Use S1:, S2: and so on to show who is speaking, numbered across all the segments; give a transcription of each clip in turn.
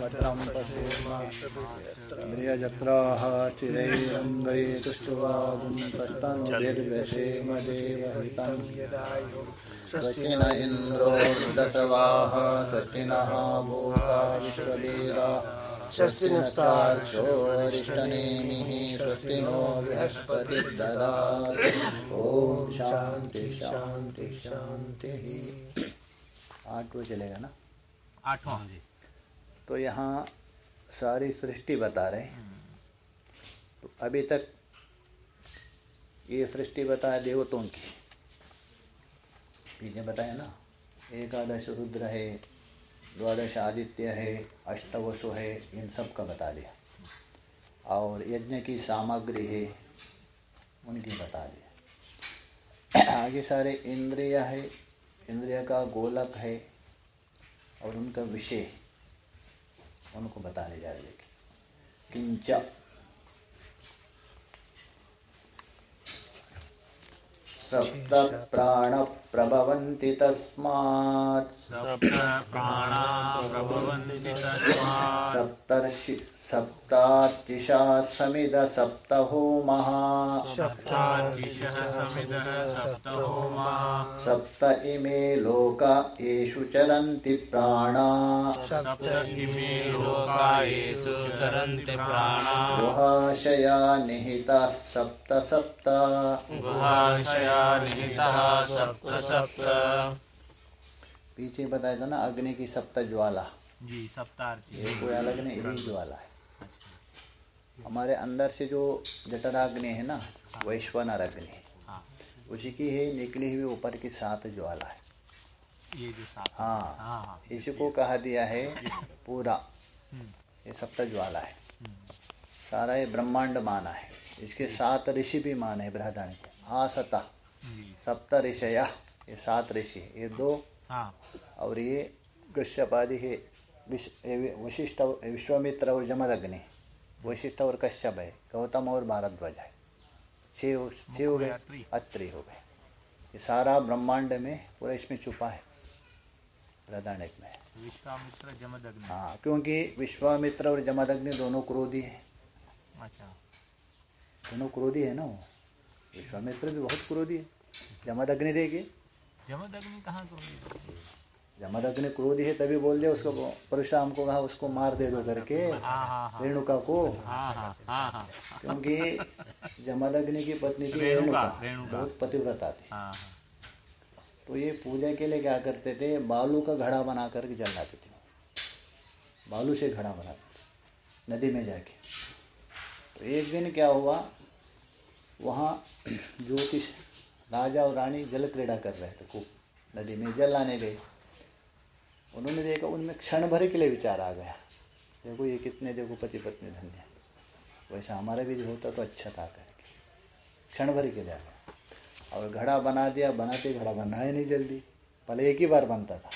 S1: भद्रं पश्येम्रियजत्राः चिरैरम्बै तुष्टुवागुंसष्टं निर्व्यसेम देवहितं स्वस्ति न इन्द्रो दशवाः स्वस्ति नः भूता विश्ववेदा स्वस्ति नस्ताक्षोरिष्टनेमिः स्वस्ति नो बृहस्पतिर्ददातु ॐ शान्ति शान्ति शान्तिः आठ को चलेगा ना?
S2: आठवां। जी।
S1: तो यहाँ सारी सृष्टि बता रहे हैं। तो अभी तक ये सृष्टि बताया देवतों की। पीछे बताया ना एकादश रुद्र है द्वादश आदित्य है अष्टवसु है इन सब का बता दिया। और यज्ञ की सामग्री है उनकी बता दिया। आगे सारे इंद्रिय है इंद्रिय का गोलक है और उनका विषय उनको बताने जा रही है। किंच। सप्त प्राण प्रभवन्ति तस्मात्।
S2: सप्त प्राणा प्रभवन्ति तस्मात्।
S1: सप्तर्षि सप्तार्चिषा समिद
S2: समिदः सप्तहोमा
S1: सप्त इमे लोक येषु चरन्ति प्राणा।
S2: सप्त इमे लोका येषु चरन्ति प्राणा।
S1: गुहाशया निहिताः सप्त सप्त
S2: गुहाशया निहितः सप्त सप्त
S1: पीछे बताया था ना अग्नि की सप्त ज्वाला
S2: जी सप्तार्ची।
S1: कोई अलग नहीं यही ज्वाला है। हमारे अंदर से जो जठराग्नि है ना वैश्वनर अग्नि
S2: हाँ।
S1: उसी की है निकली हुई ऊपर की सात ज्वाला है।
S2: ये जो सात
S1: हाँ।
S2: हाँ हाँ।
S1: इसी को कहा दिया है पूरा।
S2: हम्म,
S1: ये सप्त ज्वाला है। सारा ये ब्रह्मांड माना है। इसके सात ऋषि भी माने हैं बृहदारण्य के। आसता। सप्त ऋषया। ये सात ऋषि ये दो।
S2: हाँ।
S1: और ये कश्यपादि है। विश- ये वशिष्ठ विश्वामित्र और जमदग्नि। वशिष्ठ और कश्यप है गौतम और भारद्वाज है। छः हो- छः हो गए
S2: अत्रि।
S1: हो गए। ये सारा ब्रह्मांड में पूरा इसमें छुपा है बृहदारण्य में।
S2: विश्वामित्र जमदग्नि।
S1: हाँ क्योंकि विश्वामित्र और जमदग्नि दोनों क्रोधी है।
S2: अच्छा।
S1: दोनों क्रोधी है ना वो। विश्वामित्र भी बहुत क्रोधी है। जमदग्नि देखिए।
S2: जमदग्नि कहाँ को
S1: जमदग्नि क्रोधी है तभी बोल दिया उसको परशुराम को कहा उसको मार दे दो करके
S2: हाँ हाँ हाँ
S1: रेणुका को। क्योंकि जमदग्नि की पत्नी थी
S2: रेणुका।
S1: बहुत पतिव्रता थी। तो ये पूजा के लिए क्या करते थे बालू का घड़ा बना करके जलाते थे। बालू से घड़ा बनाते थे नदी में जाके। तो एक दिन क्या हुआ वहाँ ज्योतिष राजा और रानी जल क्रीड़ा कर रहे थे खूब। नदी में जल लाने गए। उन्होंने देखा, उनमें क्षण भर के लिए विचार आ गया। देखो ये कितने, देखो पति पत्नी धन्य वैसा हमारा भी जो होता तो अच्छा था करके। क्षण भर के लिए गया। और घड़ा बना दिया, बनाते घड़ा बना ही नहीं जल्दी। पहले एक ही बार बनता था।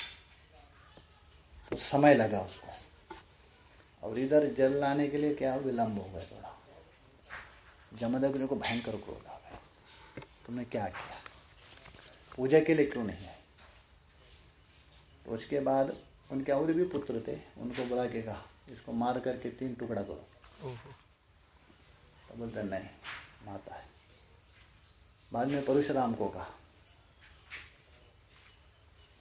S1: तो समय लगा उसको। और इधर जल लाने के लिए क्या विलम्ब हो गया थोड़ा। जमदग्नि को भयंकर क्रोध आ गया। तुमने क्या किया? पूजा के लिए क्यों नहीं तो उसके बाद उनके और भी पुत्र थे उनको बुला के कहा इसको मार करके तीन टुकड़ा करो। तो बोलते नहीं माता है। बाद में परशुराम को कहा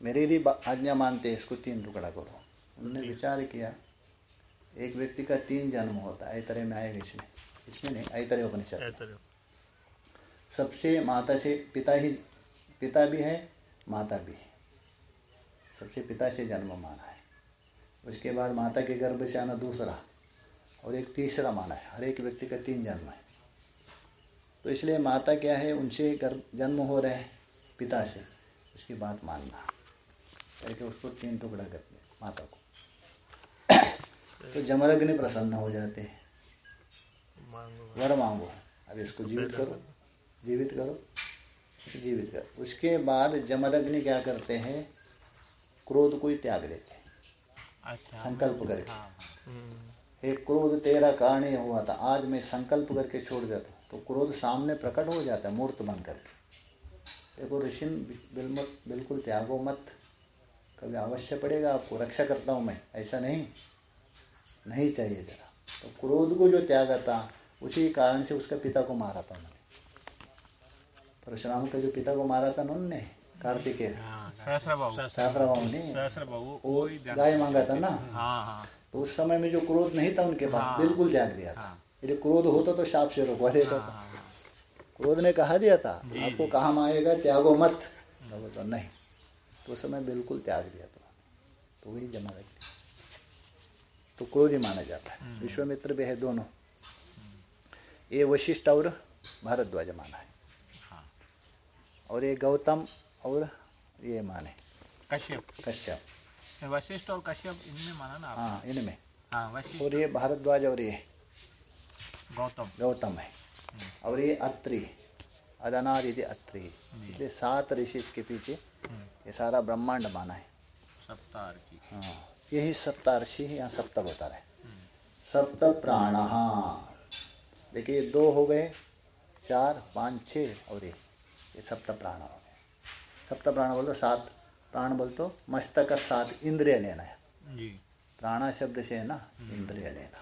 S1: मेरी भी आज्ञा मानते इसको तीन टुकड़ा करो। उन्होंने विचार किया एक व्यक्ति का तीन जन्म होता है ऐतरे में आएगा इसमें। इसमें नहीं ऐतरे उपनिषद। सबसे माता से पिता ही पिता भी है माता भी है। सबसे पिता से जन्म माना है। उसके बाद माता के गर्भ से आना दूसरा और एक तीसरा माना है। हर एक व्यक्ति का तीन जन्म है। तो इसलिए माता क्या है? उनसे गर्भ जन्म हो रहे हैं पिता से। उसकी बात मानना। करके उसको तीन टुकड़ा करते हैं माता को। तो जमदग्नि प्रसन्न हो जाते हैं। वर मांगो। अब इसको जीवित करो। जीवित करो। जीवित करो। उसके बाद जमदग्नि क्या करते हैं? क्रोध को ही त्याग देते हैं।
S2: अच्छा।
S1: संकल्प करके।
S2: हाँ हाँ।
S1: हे क्रोध तेरा कारण हुआ था आज मैं संकल्प करके छोड़ देता हूँ। तो क्रोध सामने प्रकट हो जाता है मूर्त बन करके। देखो ऋषि बिल्कुल त्यागो मत। कभी अवश्य पड़ेगा आपको रक्षा करता हूँ मैं ऐसा नहीं। नहीं चाहिए जरा तो क्रोध को जो त्यागा था उसी कारण से उसका पिता को मारा था उन्होंने। परशुराम का जो पिता को मारा था उन्होंने कार्तिकेय गाय मांगा था ना तो उस समय में जो क्रोध नहीं था उनके पास
S2: हाँ।
S1: बिल्कुल त्याग दिया था।
S2: हाँ।
S1: यदि क्रोध होता तो शाप से रोकवा देता था।
S2: हाँ, हाँ,
S1: क्रोध ने कहा दिया था आपको। कहा आएगा त्यागो मत। तो नहीं। तो उस समय बिल्कुल त्याग दिया था। तो वही जमा रख दिया। तो क्रोध ही माना जाता है।
S2: हम्म।
S1: विश्वामित्र भी है दोनों। ये वशिष्ठ और भारद्वाज माना हाँ। और ये गौतम और ये माने।
S2: कश्यप।
S1: कश्यप।
S2: वशिष्ठ और कश्यप इनमें माना ना
S1: हाँ इनमें।
S2: हाँ वशिष्ठ।
S1: और ये भारद्वाज और ये
S2: गौतम।
S1: गौतम है। और ये अत्रि अदनार यदि अत्रि। इसलिए सात ऋषि इसके पीछे।
S2: हम्म,
S1: ये सारा ब्रह्मांड माना है।
S2: सप्ताह की।
S1: हाँ यही सप्त ऋषि है यहाँ सप्त बता रहे। सप्त प्राण। देखिए दो हो गए चार पाँच छः और ये ये सप्त प्राण। हो सप्त प्राण बोलो सात प्राण बोल तो मस्तक सात इंद्रिय लेना है प्राणा शब्द से है ना इंद्रिय लेना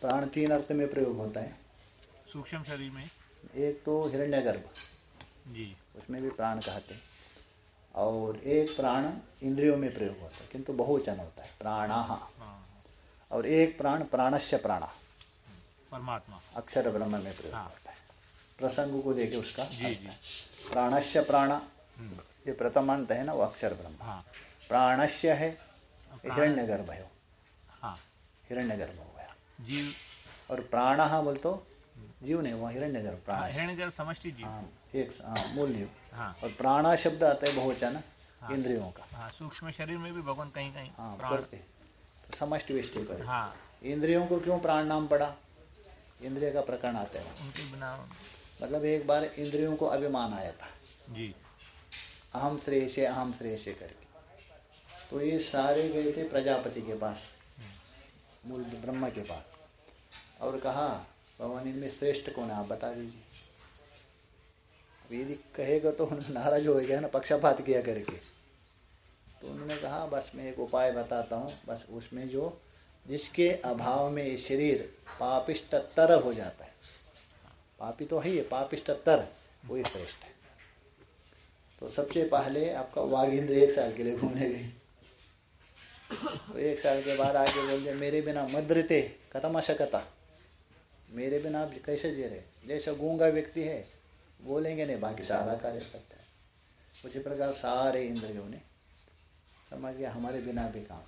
S1: प्राण तीन अर्थ में प्रयोग होता है।
S2: सूक्ष्म शरीर में?
S1: एक तो हिरण्यगर्भ।
S2: जी।
S1: उसमें भी प्राण कहते हैं। और एक प्राण इंद्रियों में प्रयोग होता है किंतु बहुवचन होता है प्राणा।
S2: हाँ।
S1: और एक प्राण प्राणस्य प्राणा।
S2: परमात्मा।
S1: अक्षर ब्रह्म में प्रयोग
S2: हाँ।
S1: होता है। प्रसंग को देखे उसका
S2: जी जी।
S1: प्राणस्य प्राणा ये प्रथम अंत है ना वो अक्षर ब्रह्म।
S2: हाँ।
S1: प्राणस्य है
S2: प्राण-
S1: हिरण्यगर्भ है। वो।
S2: हाँ
S1: हिरण्यगर्भ हो गया
S2: जीव।
S1: और प्राण बोल तो जीव नहीं वहाँ हिरण्यगर्भ प्राण है।
S2: हिरण्यगर्भ समष्टि जीव।
S1: हाँ एक हाँ मूल जीव।
S2: हाँ।
S1: और प्राणा शब्द आता है बहुवचन इंद्रियों का।
S2: हाँ सूक्ष्म शरीर में भी भगवान कहीं कहीं
S1: हाँ करते। तो समष्टि विष्टि कर।
S2: हाँ।
S1: इंद्रियों को क्यों प्राण नाम पड़ा? इंद्रिय का प्रकरण आता है।
S2: उनके बिना
S1: मतलब एक बार इंद्रियों को अभिमान आया था।
S2: जी।
S1: अहम श्रेयसे अहम श्रेयसे करके। तो ये सारे गए थे प्रजापति के पास, मूल ब्रह्मा के पास। और कहा, भगवान, इनमें श्रेष्ठ कौन है? आप बता दीजिए। अब यदि कहेगा तो नाराज़ हो गया ना? पक्षपात किया करके। तो उन्होंने कहा, बस मैं एक उपाय बताता हूँ। बस उसमें जो, जिसके अभाव में ये शरीर पापिष्ट तर हो जाता है। पापी तो है ही है पापिष्ट तर वही श्रेष्ठ है। तो सबसे पहले आपका वाघ इंद्र एक साल के लिए घूमने गई तो एक साल के बाद आके बोल दिया मेरे बिना मद्रते कथम अशकता। मेरे बिना आप कैसे जी रहे? जैसा गूँगा व्यक्ति है, बोलेंगे नहीं, बाकी सारा कार्य करता है। उसी प्रकार सारे इंद्रियों ने समझ गया, हमारे बिना भी काम।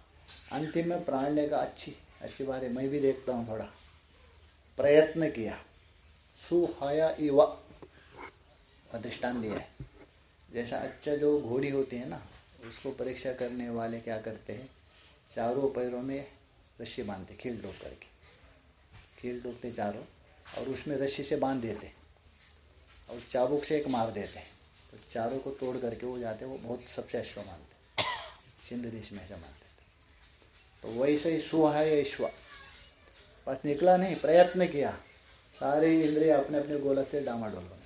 S1: अंतिम में प्राण लेगा अच्छी अच्छी बात है मैं भी देखता हूँ थोड़ा। प्रयत्न किया। सुहाया इवा अधिष्ठान दिया। है जैसा अच्छा जो घोड़ी होती है ना, उसको परीक्षा करने वाले क्या करते हैं? चारों पैरों में रस्सी बांधते, खील डोब करके। खील डोबते चारों, और उसमें रस्सी से बाँध देते। और चाबुक से एक मार देते। तो चारों को तोड़ करके वो जाते, वो बहुत सबसे अश्व मानते। सिंध देश में ऐसा मानते तो वैसे ही सुहा है ईश्वा बस निकला नहीं, प्रयत्न किया। सारे इंद्रिय अपने अपने गोलक से लग गए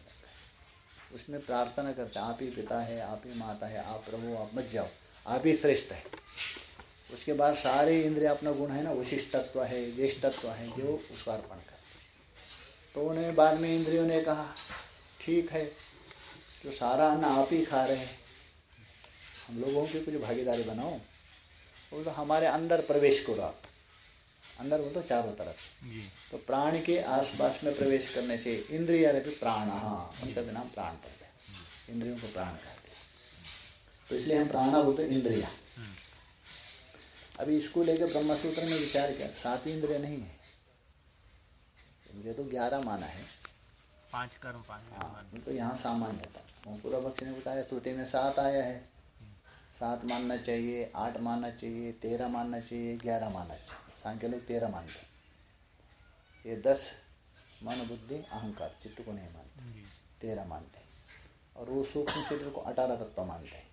S1: उसमें प्रार्थना करते आप ही पिता है, आप ही माता है, आप प्रभु, आप मत जाओ, आप ही श्रेष्ठ है। उसके बाद सारे इंद्रिय अपना गुण है ना वशिष्ठत्व है ज्येष्ठत्व है, जो उसको अर्पण करते तो उन्हें बाद में इंद्रियों ने कहा, ठीक है, जो सारा अन्न आप ही खा रहे हैं, हम लोगों की कुछ भागीदारी बनाओ, वो तो हमारे अंदर प्रवेश करो आप। अंदर बोल तो चारों तरफ़। तो प्राण के आसपास में प्रवेश करने से इंद्रिय भी प्राण उनका भी नाम प्राण पड़ता है इंद्रियों को प्राण कहते हैं। तो इसलिए हम प्राणा बोलते हैं इंद्रिया। अभी इसको लेकर ब्रह्मसूत्र में विचार किया सात इंद्रिय नहीं है। मुझे तो ग्यारह माना है।
S2: पाँच कर्म पाँच
S1: हाँ तो यहाँ सामान्य था वो पूरा पक्ष ने बताया श्रुति में सात आया है। सात मानना चाहिए आठ मानना चाहिए तेरह मानना चाहिए ग्यारह मानना चाहिए। सांख्य तेरह मानते हैं। ये दस मन बुद्धि अहंकार चित्त को नहीं मानते। तेरह मानते हैं। और वो सूक्ष्म क्षेत्र को अठारह तत्व मानते हैं।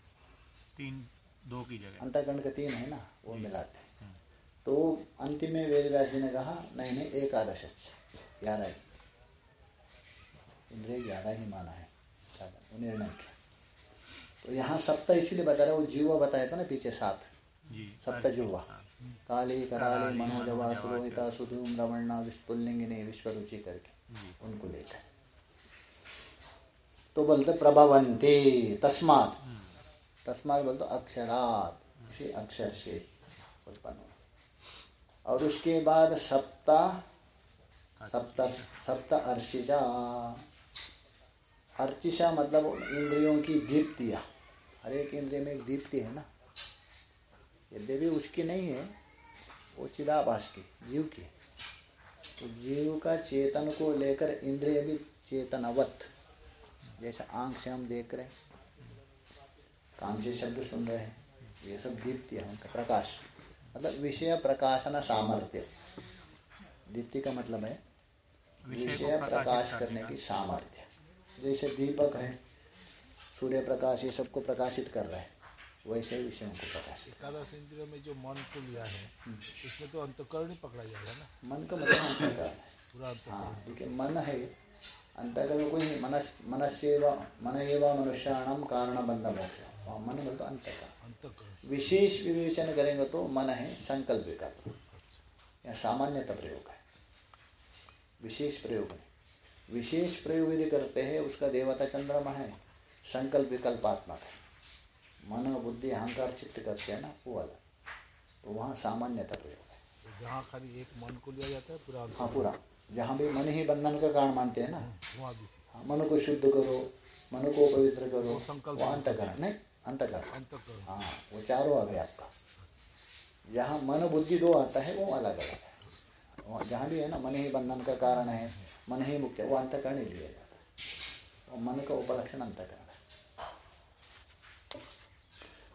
S2: तीन दो की जगह।
S1: अंतःकरण का तीन है ना वो मिलाते हैं।
S2: हम्म।
S1: तो अंतिम में वेद व्यास जी ने कहा नहीं नहीं एकादश ग्यारह ही। इंद्रिय ग्यारह ही माना है। वो निर्णय किया। तो यहाँ सप्त इसीलिए बता रहे वो जीवा बताया था ना पीछे सात।
S2: जी
S1: सप्त जुवा काली कराली मनोजवा सुरोहिता सुधूम रमणा विस्फुल्लिंगिनी विश्वरुचि करके उनको लेकर। तो बोलते प्रभवंती तस्मात। तस्मात बोलते अक्षरात। उसी अक्षर से उत्पन्न हुआ। और उसके बाद सप्ता सप्त सप्त अर्शिजा अर्चिशा मतलब इंद्रियों की दीप्तियाँ। हर एक इंद्रिय में एक दीप्ति है ना? यद्यपि उसकी नहीं है वो चिदाभास की जीव की तो जीव का चेतन को लेकर इंद्रिय भी चेतनवत जैसे आँख से हम देख रहे हैं कान से शब्द सुन रहे हैं ये सब दीप्ति है उनका प्रकाश। मतलब विषय प्रकाशन सामर्थ्य। दीप्ति का मतलब है
S2: विषय
S1: प्रकाश
S2: करने की
S1: सामर्थ्य। जैसे दीपक है सूर्य प्रकाश ये सबको प्रकाशित कर रहा है। वैसे ही विषयों को प्रकाशित
S3: एकादश इंद्रियों में जो मन को लिया है इसमें तो अंतकरण ही पकड़ा जाएगा ना?
S1: मन का मतलब अंतकरण है।
S3: पूरा अंतकरण।
S1: हाँ क्योंकि मन है अंतकरण कोई नहीं मनस मनस्येव मन एव मनुष्याणाम कारण बंध मोक्ष। वहाँ मन बोलते अंतकरण।
S3: अंतकरण।
S1: विशेष विवेचन करेंगे तो मन है संकल्प विकल्प या सामान्यतः प्रयोग है। विशेष प्रयोग है। विशेष प्रयोग यदि करते हैं उसका देवता चंद्रमा है संकल्प विकल्पात्मक है। मन बुद्धि अहंकार चित्त करते हैं ना वो वाला। तो वहाँ सामान्यतः प्रयोग है।
S3: जहाँ खाली एक मन को लिया जाता है पूरा
S1: हाँ पूरा। जहाँ भी मन ही बंधन का कारण मानते हैं ना।
S3: वहाँ भी
S1: हाँ, मन को शुद्ध करो मन को पवित्र करो
S3: वो संकल्प
S1: अंतकरण नहीं अंतकरण। हाँ वो चारों आ गए आपका। जहाँ मन बुद्धि दो आता है वो अलग अलग है। जहाँ भी है ना मन ही बंधन का कारण है मन ही मुक्त है वो अंतकरण ही लिया जाता है। मन का उपलक्षण अंतकरण है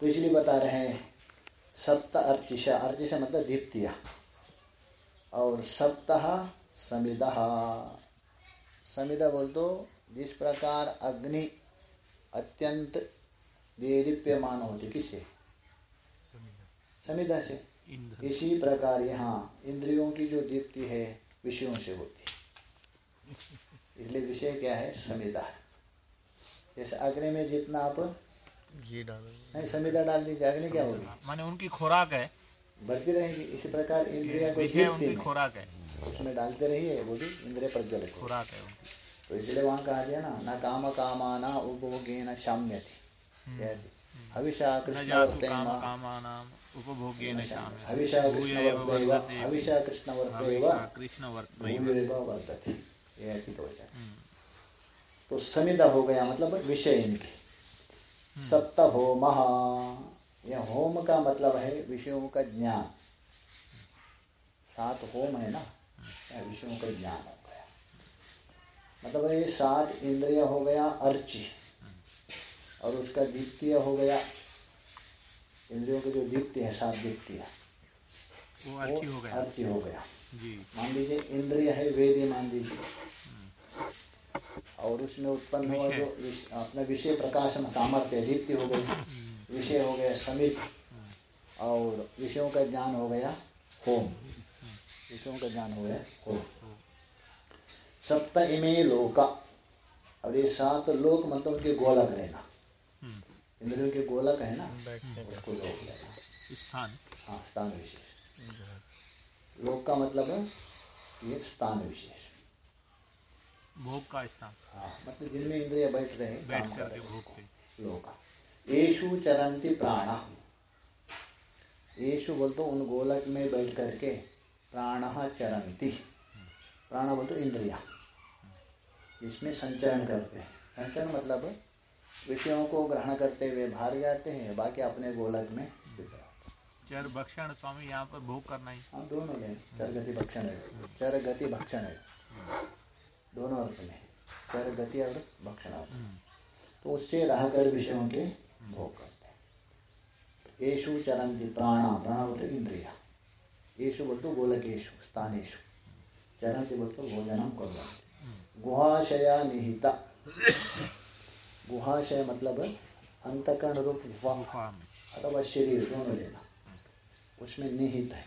S1: तो इसलिए बता रहे हैं सप्त अर्चिशा अर्चिशा मतलब दीप्तिया और सप्ताह समिदा समिदा बोल तो जिस प्रकार अग्नि अत्यंत देदीप्यमान होती किससे?
S3: समिधा
S1: से। इसी प्रकार यहाँ इंद्रियों की जो दीप्ति है विषयों से होती है। इसलिए विषय क्या है? समिधा। जैसे अग्नि में जितना आप
S3: घी डालो।
S1: नहीं समिधा डाल दीजिए अग्नि क्या होगी?
S2: माने उनकी खुराक है।
S1: बढ़ती रहेगी इसी प्रकार इंद्रिया को
S2: उनकी खुराक है।
S1: उसमें डालते रहिए वो भी इंद्रिय प्रज्वलित
S2: खुराक है
S1: तो इसलिए वहाँ कहा गया ना न काम कामा न उपभोगे न शाम्य थी हविषा कृष्ण
S2: शाम्य
S1: हविषा कृष्ण हविषा कृष्ण
S2: कृष्ण वर्तैव
S1: भूयेव वर्धते। ये अतीत वचन।
S2: हम्म,
S1: तो समिदा हो गया मतलब विषय इनके। सप्त होम यह होम का मतलब है विषयों का ज्ञान। सात होम है ना? यह विषयों का ज्ञान हो गया। मतलब ये सात इंद्रिय हो गया अर्ची। और उसका द्वितीय हो गया। इंद्रियों के जो दीप्ति है सात दीप्तियाँ
S2: वो अच्छी हो गया।
S1: अर्ची हो गया।
S2: जी।
S1: मान लीजिए इंद्रिय है वेद मान लीजिए। और उसमें उत्पन्न हुआ जो अपना विषय प्रकाशन सामर्थ्य दीप्ति हो गई विषय हो गया समित और विषयों का ज्ञान हो गया होम। विषयों का ज्ञान हो गया होम। सप्त इमे लोका। और ये सात लोक मतलब उनके गोलक लेना इंद्रियों के गोलक है ना उसको लोक लेना।
S2: स्थान।
S1: हाँ स्थान विशेष। लोक का मतलब है ये स्थान विशेष।
S2: भोग का स्थान।
S1: मतलब जिनमें इंद्रिय बैठ रहे हैं
S2: बैठ
S1: कर
S2: करके
S1: रहे
S2: भोग पे।
S1: लोका येषु चरंती प्राण। येषु बोल तो उन गोलक में बैठ करके प्राण चरंती। प्राण बोल तो इंद्रिया। इसमें संचरण करते हैं। संचरण मतलब विषयों को ग्रहण करते हुए बाहर जाते हैं बाकी अपने गोलक में स्थित रहते
S2: चर भक्षण स्वामी यहाँ पर भोग करना ही।
S1: हाँ दोनों चर गति भक्षण है। चर गति भक्षण है। दोनों अर्थ में चर गति और भक्षण अर्थ। तो उससे रह कर विषयों के भोग करते हैं। येषु चरंती प्राणा प्राण बोलते इंद्रिया। येषु बोलते गोलकेशु स्थानेशु चरंती बोलते भोजनम कुर्वन्ति। गुहाशया निहिता। गुहाशय मतलब अंतकरण रूप गुफा अथवा शरीर, दोनों लेना। उसमें निहित है।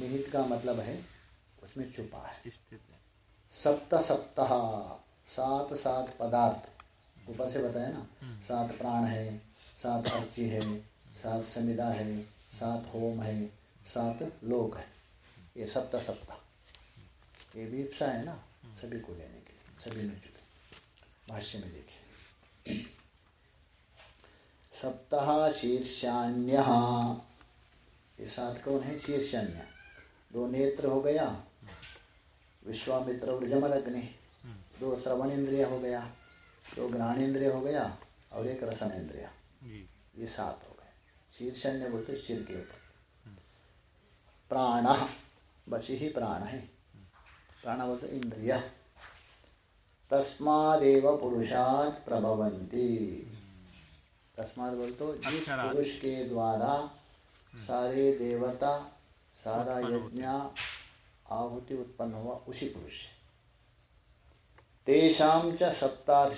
S1: निहित का मतलब है, उसमें छुपा है।
S2: स्थित है।
S1: सप्त सप्ताह सात सात पदार्थ। ऊपर से बताया ना, सात प्राण है, सात अर्ची है, सात समिदा है, सात होम है, सात लोक है। ये सप्त सप्ताह ये भी इप्सा है ना, सभी को लेने के लिए, सभी में जुटे भाष्य में देखिए। सप्ताह शीर्षाण्य ये सात कौन है? शीर्षान्य। दो नेत्र हो गया विश्वामित्र और जमल अग्नि दो श्रवण इंद्रिय हो गया दो ग्रहण इंद्रिय हो गया और एक रसन इंद्रिय ये सात हो गए। शीर्षण्य बोलते सिर के ऊपर। प्राण बस यही प्राण है। प्राण बोलते इंद्रिय। तस्मादेव पुरुषात् प्रभवन्ति। तस्माद बोल तो जिस पुरुष के द्वारा सारे देवता सारा यज्ञ आहुति उत्पन्न हुआ उसी पुरुष से। तेषाम च सप्ता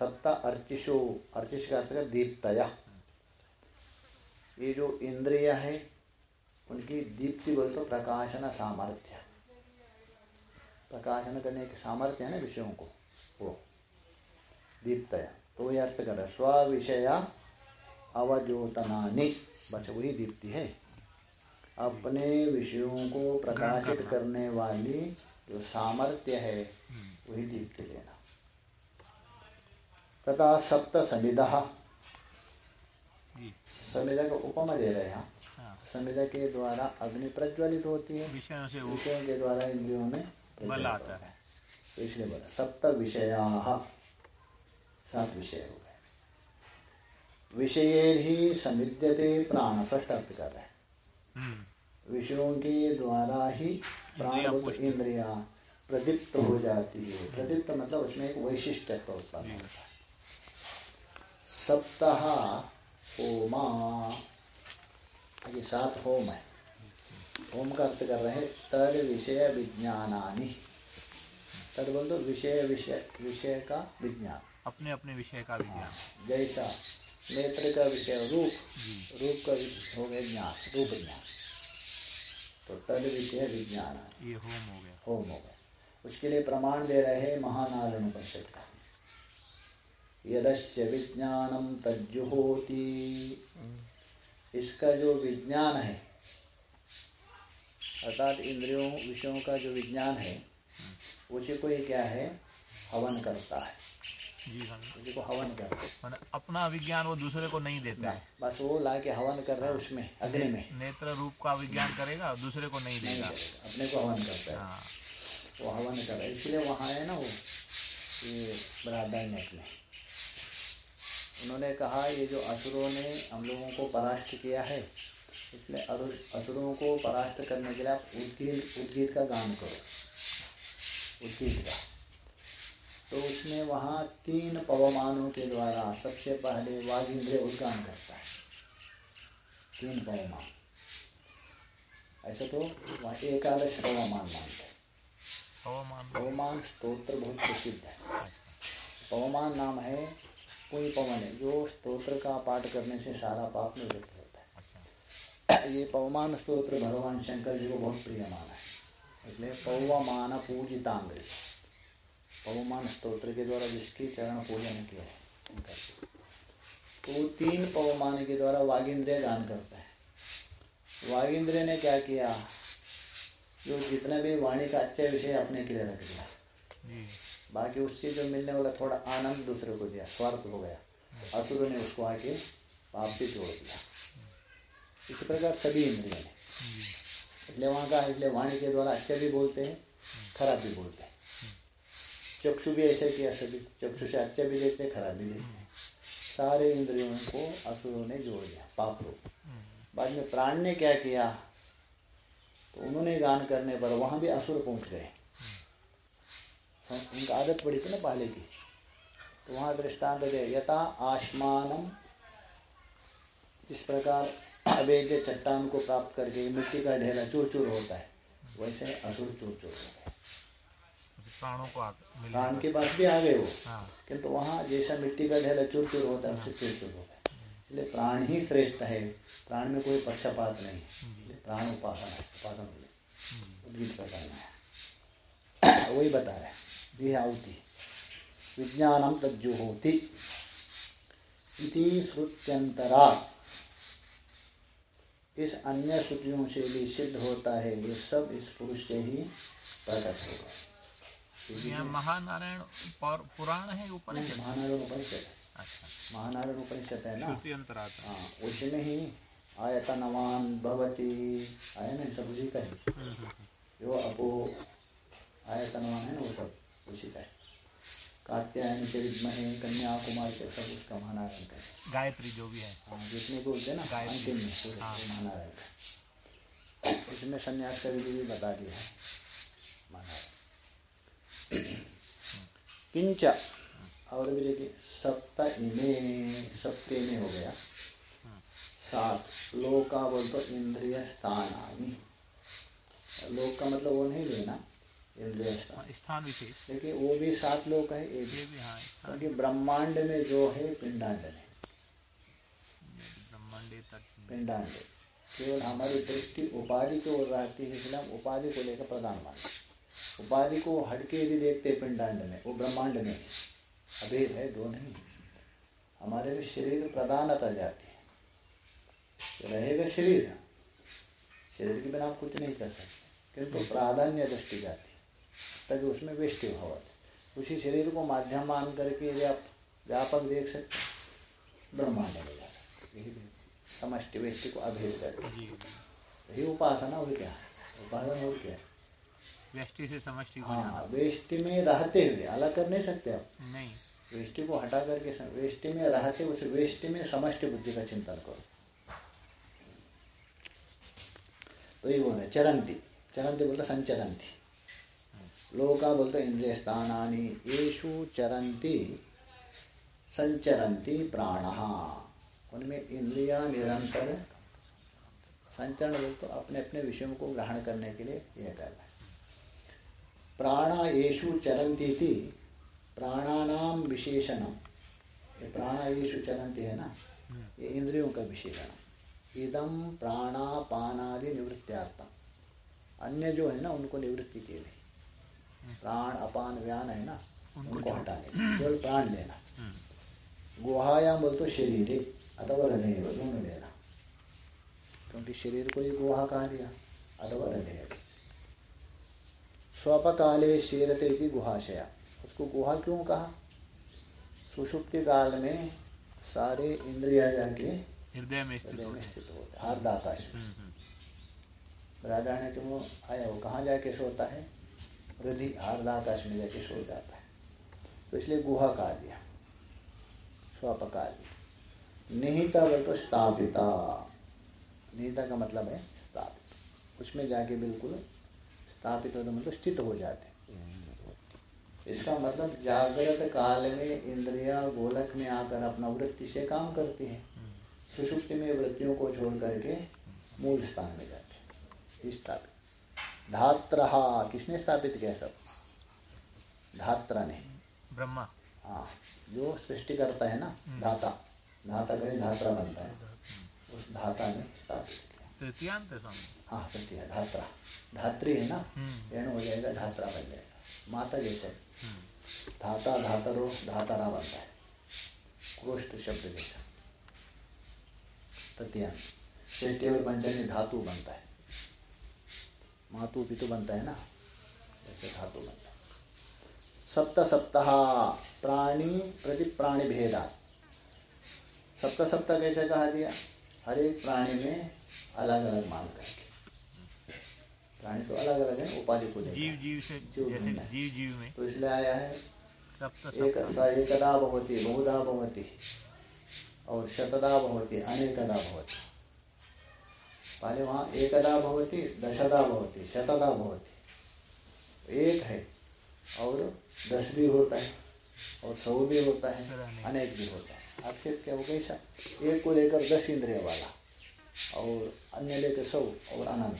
S1: सप्ता अर्चिशो अर्चिश का अर्थ दीप्तया। ये जो इंद्रिय है, उनकी दीप्ति बोल तो प्रकाशन सामर्थ्य। प्रकाशन करने के सामर्थ्य है ना विषयों को, वो। दीप्तया तो ये अर्थ कर स्व विषय अवज्योतनानि बस वही दीप्ति है। अपने विषयों को प्रकाशित
S2: करने
S1: वाली जो सामर्थ्य है वही दीप्ति लेना। तथा सप्त समिदा
S2: जी।
S1: समिदा का उपमा दे रहे हैं।
S2: हाँ।
S1: के द्वारा अग्नि प्रज्वलित होती है।
S2: विषयों
S1: के द्वारा इंद्रियों में प्रज्वलित
S2: आता
S1: है। इसलिए बोला सप्त विषया। सात विषय हो गए। विषय ही समिद्यते प्राण फ़र्स्ट अर्थ कर रहे हैं।
S2: हम्म,
S1: विषयों के द्वारा ही प्राण
S2: इंद्रियाँ
S1: प्रदीप्त हो जाती है। प्रदीप्त मतलब उसमें एक वैशिष्ट्यत्व उत्पन्न होता है। सप्ताह होमा ये सात होम है। होम का अर्थ कर रहे हैं तद विषय विज्ञानानि। तद बोल दो विषय विषय विषय का विज्ञान।
S2: अपने अपने विषय का
S1: हाँ,
S2: विज्ञान।
S1: जैसा नेत्र का विषय रूप रूप का विषय हो गया ज्ञान रूप ज्ञान। तो तद विषय विज्ञान।
S2: ये होम हो गया।
S1: होम हो गए उसके लिए प्रमाण दे रहे हैं महानारायण उपनिषद का। यदश्च विज्ञानम तज्जुहोति। इसका जो विज्ञान है अर्थात इंद्रियों विषयों का जो विज्ञान है उसी को ये क्या है? हवन करता है।
S2: जी समझ
S1: उसी को हवन करता है
S2: मैंने अपना विज्ञान वो दूसरे को नहीं देता। है
S1: बस वो ला के हवन कर रहा है उसमें अग्नि में।
S2: नेत्र रूप का विज्ञान करेगा दूसरे को नहीं
S1: नहीं
S2: देगा।
S1: अपने को हवन करता है।
S2: हाँ।
S1: वो हवन कर रहा है इसलिए वहाँ है ना वो ये बरादायक में। उन्होंने कहा ये जो असुरों ने हम लोगों को परास्त किया है इसलिए असुरों को परास्त करने के लिए आप उद्गीत उद्गीत का गान करो। उद्गीत का। तो उसमें वहाँ तीन पवमानों के द्वारा सबसे पहले वाघ इंद्रिय उद्गान करता है। तीन पवमान। ऐसे तो वहाँ एकादश पवमान मानते हैं।
S2: पवमान।
S1: पवमान स्तोत्र बहुत प्रसिद्ध है। पवमान नाम है कोई पवन है जो स्त्रोत्र का पाठ करने से सारा पाप निवृत्त होता है। ये पवमान स्त्रोत्र भगवान शंकर जी को बहुत प्रिय माना है। इसलिए पवमान पूजितांग्री पवमान स्त्रोत्र के द्वारा जिसकी चरण पूजन किया है उनका। तो वो तीन पवमान के द्वारा वागिंद्रिय गान करता है। वागिंद्रिय ने क्या किया? जो जितने भी वाणी का अच्छा विषय अपने के लिए रख दिया। बाकी उससे जो मिलने वाला थोड़ा आनंद दूसरे को दिया स्वार्थ हो गया। असुर ने उसको आके पाप से जोड़ दिया। इसी प्रकार सभी इंद्रियों ने इसलिए वहाँ का इसलिए वाणी के द्वारा अच्छा भी बोलते हैं खराब भी बोलते हैं। चक्षु भी ऐसे किया सभी चक्षु से अच्छा भी देखते खराब भी देखते सारे इंद्रियों को असुरों ने जोड़ दिया पाप रूप बाद में प्राण ने क्या किया? तो उन्होंने गान करने पर वहाँ भी असुर पहुँच गए। उनका आदत पड़ी थी ना पहले की। तो वहाँ दृष्टांत दे, यथा आसमानम इस प्रकार अवैध चट्टान को प्राप्त करके मिट्टी का ढेला चूर चूर होता है। वैसे असुर चूर चूर होते हैं।
S2: प्राणों को
S1: प्राण के पास भी आ गए वो।
S2: हाँ।
S1: किंतु वहाँ जैसा मिट्टी का ढेला चूर चूर होता है उससे चूर चूर होता है। इसलिए प्राण ही श्रेष्ठ है। प्राण में कोई पक्षपात नहीं है। प्राण उपासना है उपासना हो गई उद्गीत का कहना है। वही बता रहे हैं। आहुति विज्ञानम तज्जुहोति इति श्रुत्यंतरा। इस अन्य श्रुतियों से भी सिद्ध होता है। ये सब इस पुरुष से ही प्रकट होगा।
S2: यहाँ महानारायण पौर- पुराण है उपनिषद
S1: महानारायण उपनिषद।
S2: अच्छा।
S1: महानारायण उपनिषद है ना?
S2: श्रुति अंतराता।
S1: हाँ उसमें ही आयतनवान भवती। आया ना सब उसी का है। जो अपो आयतनवान है ना वो सब उसी का है। कात्यायन च विद्महे कन्याकुमारी च सब उसका महानारायण का है।
S2: गायत्री जो भी है।
S1: हाँ जितने को बोलते हैं ना
S2: गायत्री।
S1: में
S2: हाँ।
S1: महानारायण का। उसमें संन्यास का विधि भी बता दिया है। महानारायण। किंच और भी देखिए सप्त इमे सप्ते में हो गया। सात लोका बोल तो इंद्रिय स्थान आनी लोक का मतलब वो नहीं लेना इंद्रिय स्थान
S2: हाँ, स्थान। विशेष।
S1: देखिए वो भी सात लोक है ये भी।
S2: हाँ
S1: क्योंकि ब्रह्मांड में जो है पिंडांड में
S2: ब्रह्मांडे
S1: पिंडांड। केवल हमारी दृष्टि उपाधि की ओर रहती है इसलिए हम उपाधि को लेकर प्रधान मानते उपाधि को हटके यदि देखते पिंडांड में वो ब्रह्मांड में अभेद है दो नहीं। हमारे में शरीर प्रधानता जाती है। तो रहेगा शरीर। शरीर के बिना आप कुछ नहीं कर सकते। किंतु प्राधान्य दृष्टि जाती है। तभी उसमें वृष्टि भाव उसी शरीर को माध्यम मान करके यदि आप व्यापक देख सकते हैं, ब्रह्मांड में जा सकते। समष्टि वेष्टि को अभेद करके। यही उपासना और क्या है? उपासना और क्या है?
S2: व्यष्टि से समष्टि को
S1: हाँ वेष्टि में रहते हुए अलग कर नहीं सकते आप।
S2: नहीं।
S1: वेष्टि को हटा करके वेष्टि में रहते उस वेष्टि में समष्टि बुद्धि का चिंतन करो। तो ये बोल चरंती। चरंती बोलते संचरंती। लोका बोलते इंद्रिय स्थानानि। येषु चरंती संचरंती प्राण। उनमें इंद्रिया निरंतर संचरण बोल तो अपने अपने विषयों को ग्रहण करने के लिए यह कर रहे हैं प्राणा येषु चरंती प्राणानाम विशेषणम। ये प्राणा येषु चरंती है ना? ये इंद्रियों का विशेषण। इदम प्राणापानादि निवृत्त्यार्थम। अन्य जो है ना उनको निवृत्ति के लिए। प्राण अपान व्यान है ना उनको हटाने केवल प्राण लेना। गुहायाम बोल तो शरीर अथवा हृदय दोनों लेना। क्योंकि शरीर को ही गुहा कहा दिया अथवा हृदय स्वपकाले शेरते की गुहाशया। उसको गुहा क्यों कहा? सुषुप्ति काल में सारे इंद्रिया जाके
S2: हृदय में स्थित
S1: हृदय में
S2: गए
S1: स्थित होते हार्दाकाश में
S2: हम्म, हम्म।
S1: राजा ने क्यों आया वो कहाँ जाके सोता है? हृदय हार्दाकाश में जाके सो जाता है। तो इसलिए गुहा कहा दिया स्वपकाली। निहिता बोल तो स्थापिता। निहिता का मतलब है स्थापित। उसमें जाके बिल्कुल स्थापित होता मतलब स्थित हो जाते। इसका मतलब जागृत काल में इंद्रिया गोलक में आकर अपना वृत्ति से काम करती है। सुषुप्ति में वृत्तियों को छोड़ करके मूल स्थान में जाते हैं। स्थापित धात्र किसने स्थापित किया सब? धात्र ने।
S2: ब्रह्मा।
S1: हाँ जो सृष्टि करता है ना धाता। धाता कहीं धात्रा बनता है। उस धाता ने स्थापित
S2: तृतीयांत है स्वामी
S1: हाँ है धात्रा धात्री है ना। एण हो जाएगा धात्रा बन जाएगा माता जैसे। धाता धातरो धातारा बनता है क्रोष्ट शब्द जैसा तृतीयांत फिर केवल पंचमी धातु बनता है मातु पितु बनता है ना जैसे धातु बनता है सप्त सप्ताह प्राणी प्रति प्राणी भेदा सप्त सप्ताह कैसे कहा दिया हर एक प्राणी में अलग अलग मान करके प्राणी तो अलग अलग है उपाधि को
S2: जीव जीव से
S1: जीव
S2: जैसे जीव जीव में।
S1: तो इसलिए आया है एक एकदा भवति बहुधा भवति और शतदा भवति अनेकदा भवति। पहले वहाँ एकदा भवति दशदा भवति शतदा भवति। एक है और दस भी होता है और सौ भी होता है
S2: अनेक।
S1: भी होता है। आक्षेप क्या वो कैसा एक को लेकर दस इंद्रिय वाला। और अन्य लेकर सौ और अनंत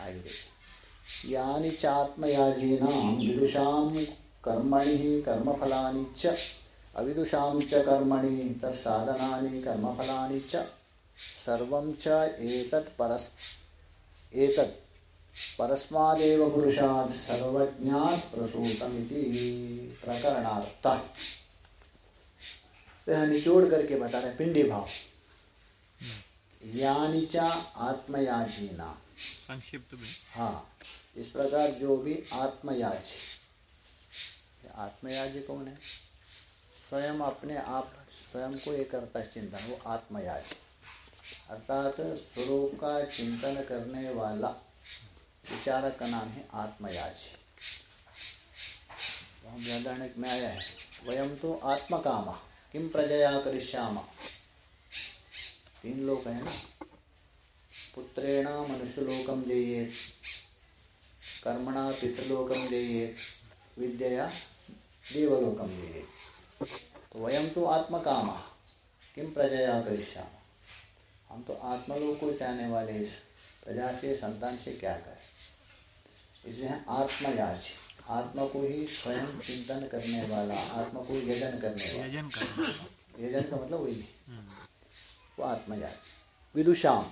S1: आगे देखिए यानि चात्मयाजीनां विदुषां कर्मणि कर्मफलानि च। अविदुषां च कर्मणि तत्साधनानि कर्मफलानि च। सर्वं परस्मादेव पुरुषात् सर्वज्ञात प्रसूतमिति प्रकरणार्थ। निचोड़ करके बता रहे पिंडी भाव। यानी चा आत्मयाजीना।
S2: संक्षिप्त में।
S1: हाँ इस प्रकार जो भी आत्मयाज। आत्मयाजी कौन है? स्वयं अपने आप स्वयं को ये करता है चिंतन वो आत्मयाज। अर्थात स्वरूप का चिंतन करने वाला विचारक का नाम है आत्मयाज। हम बृहदारण्य में आया है वयम तो आत्मकामा किम प्रजया करिष्यामा? तीन लोक है ना। पुत्रेण मनुष्यलोकम जयेत कर्मणा पितृलोकम जयेत विद्या देवलोकम जयेत। तो वयम तो आत्मकामा। किम प्रजया करिष्यामा? हम तो आत्मलोक को चाहने वाले इस प्रजा से संतान से क्या करें? इसलिए आत्मयाज आत्मा को ही स्वयं चिंतन करने वाला आत्मा को यजन करने वाला।
S2: यजन
S1: यजन का मतलब वही है। वो आत्मयाज विदुषाम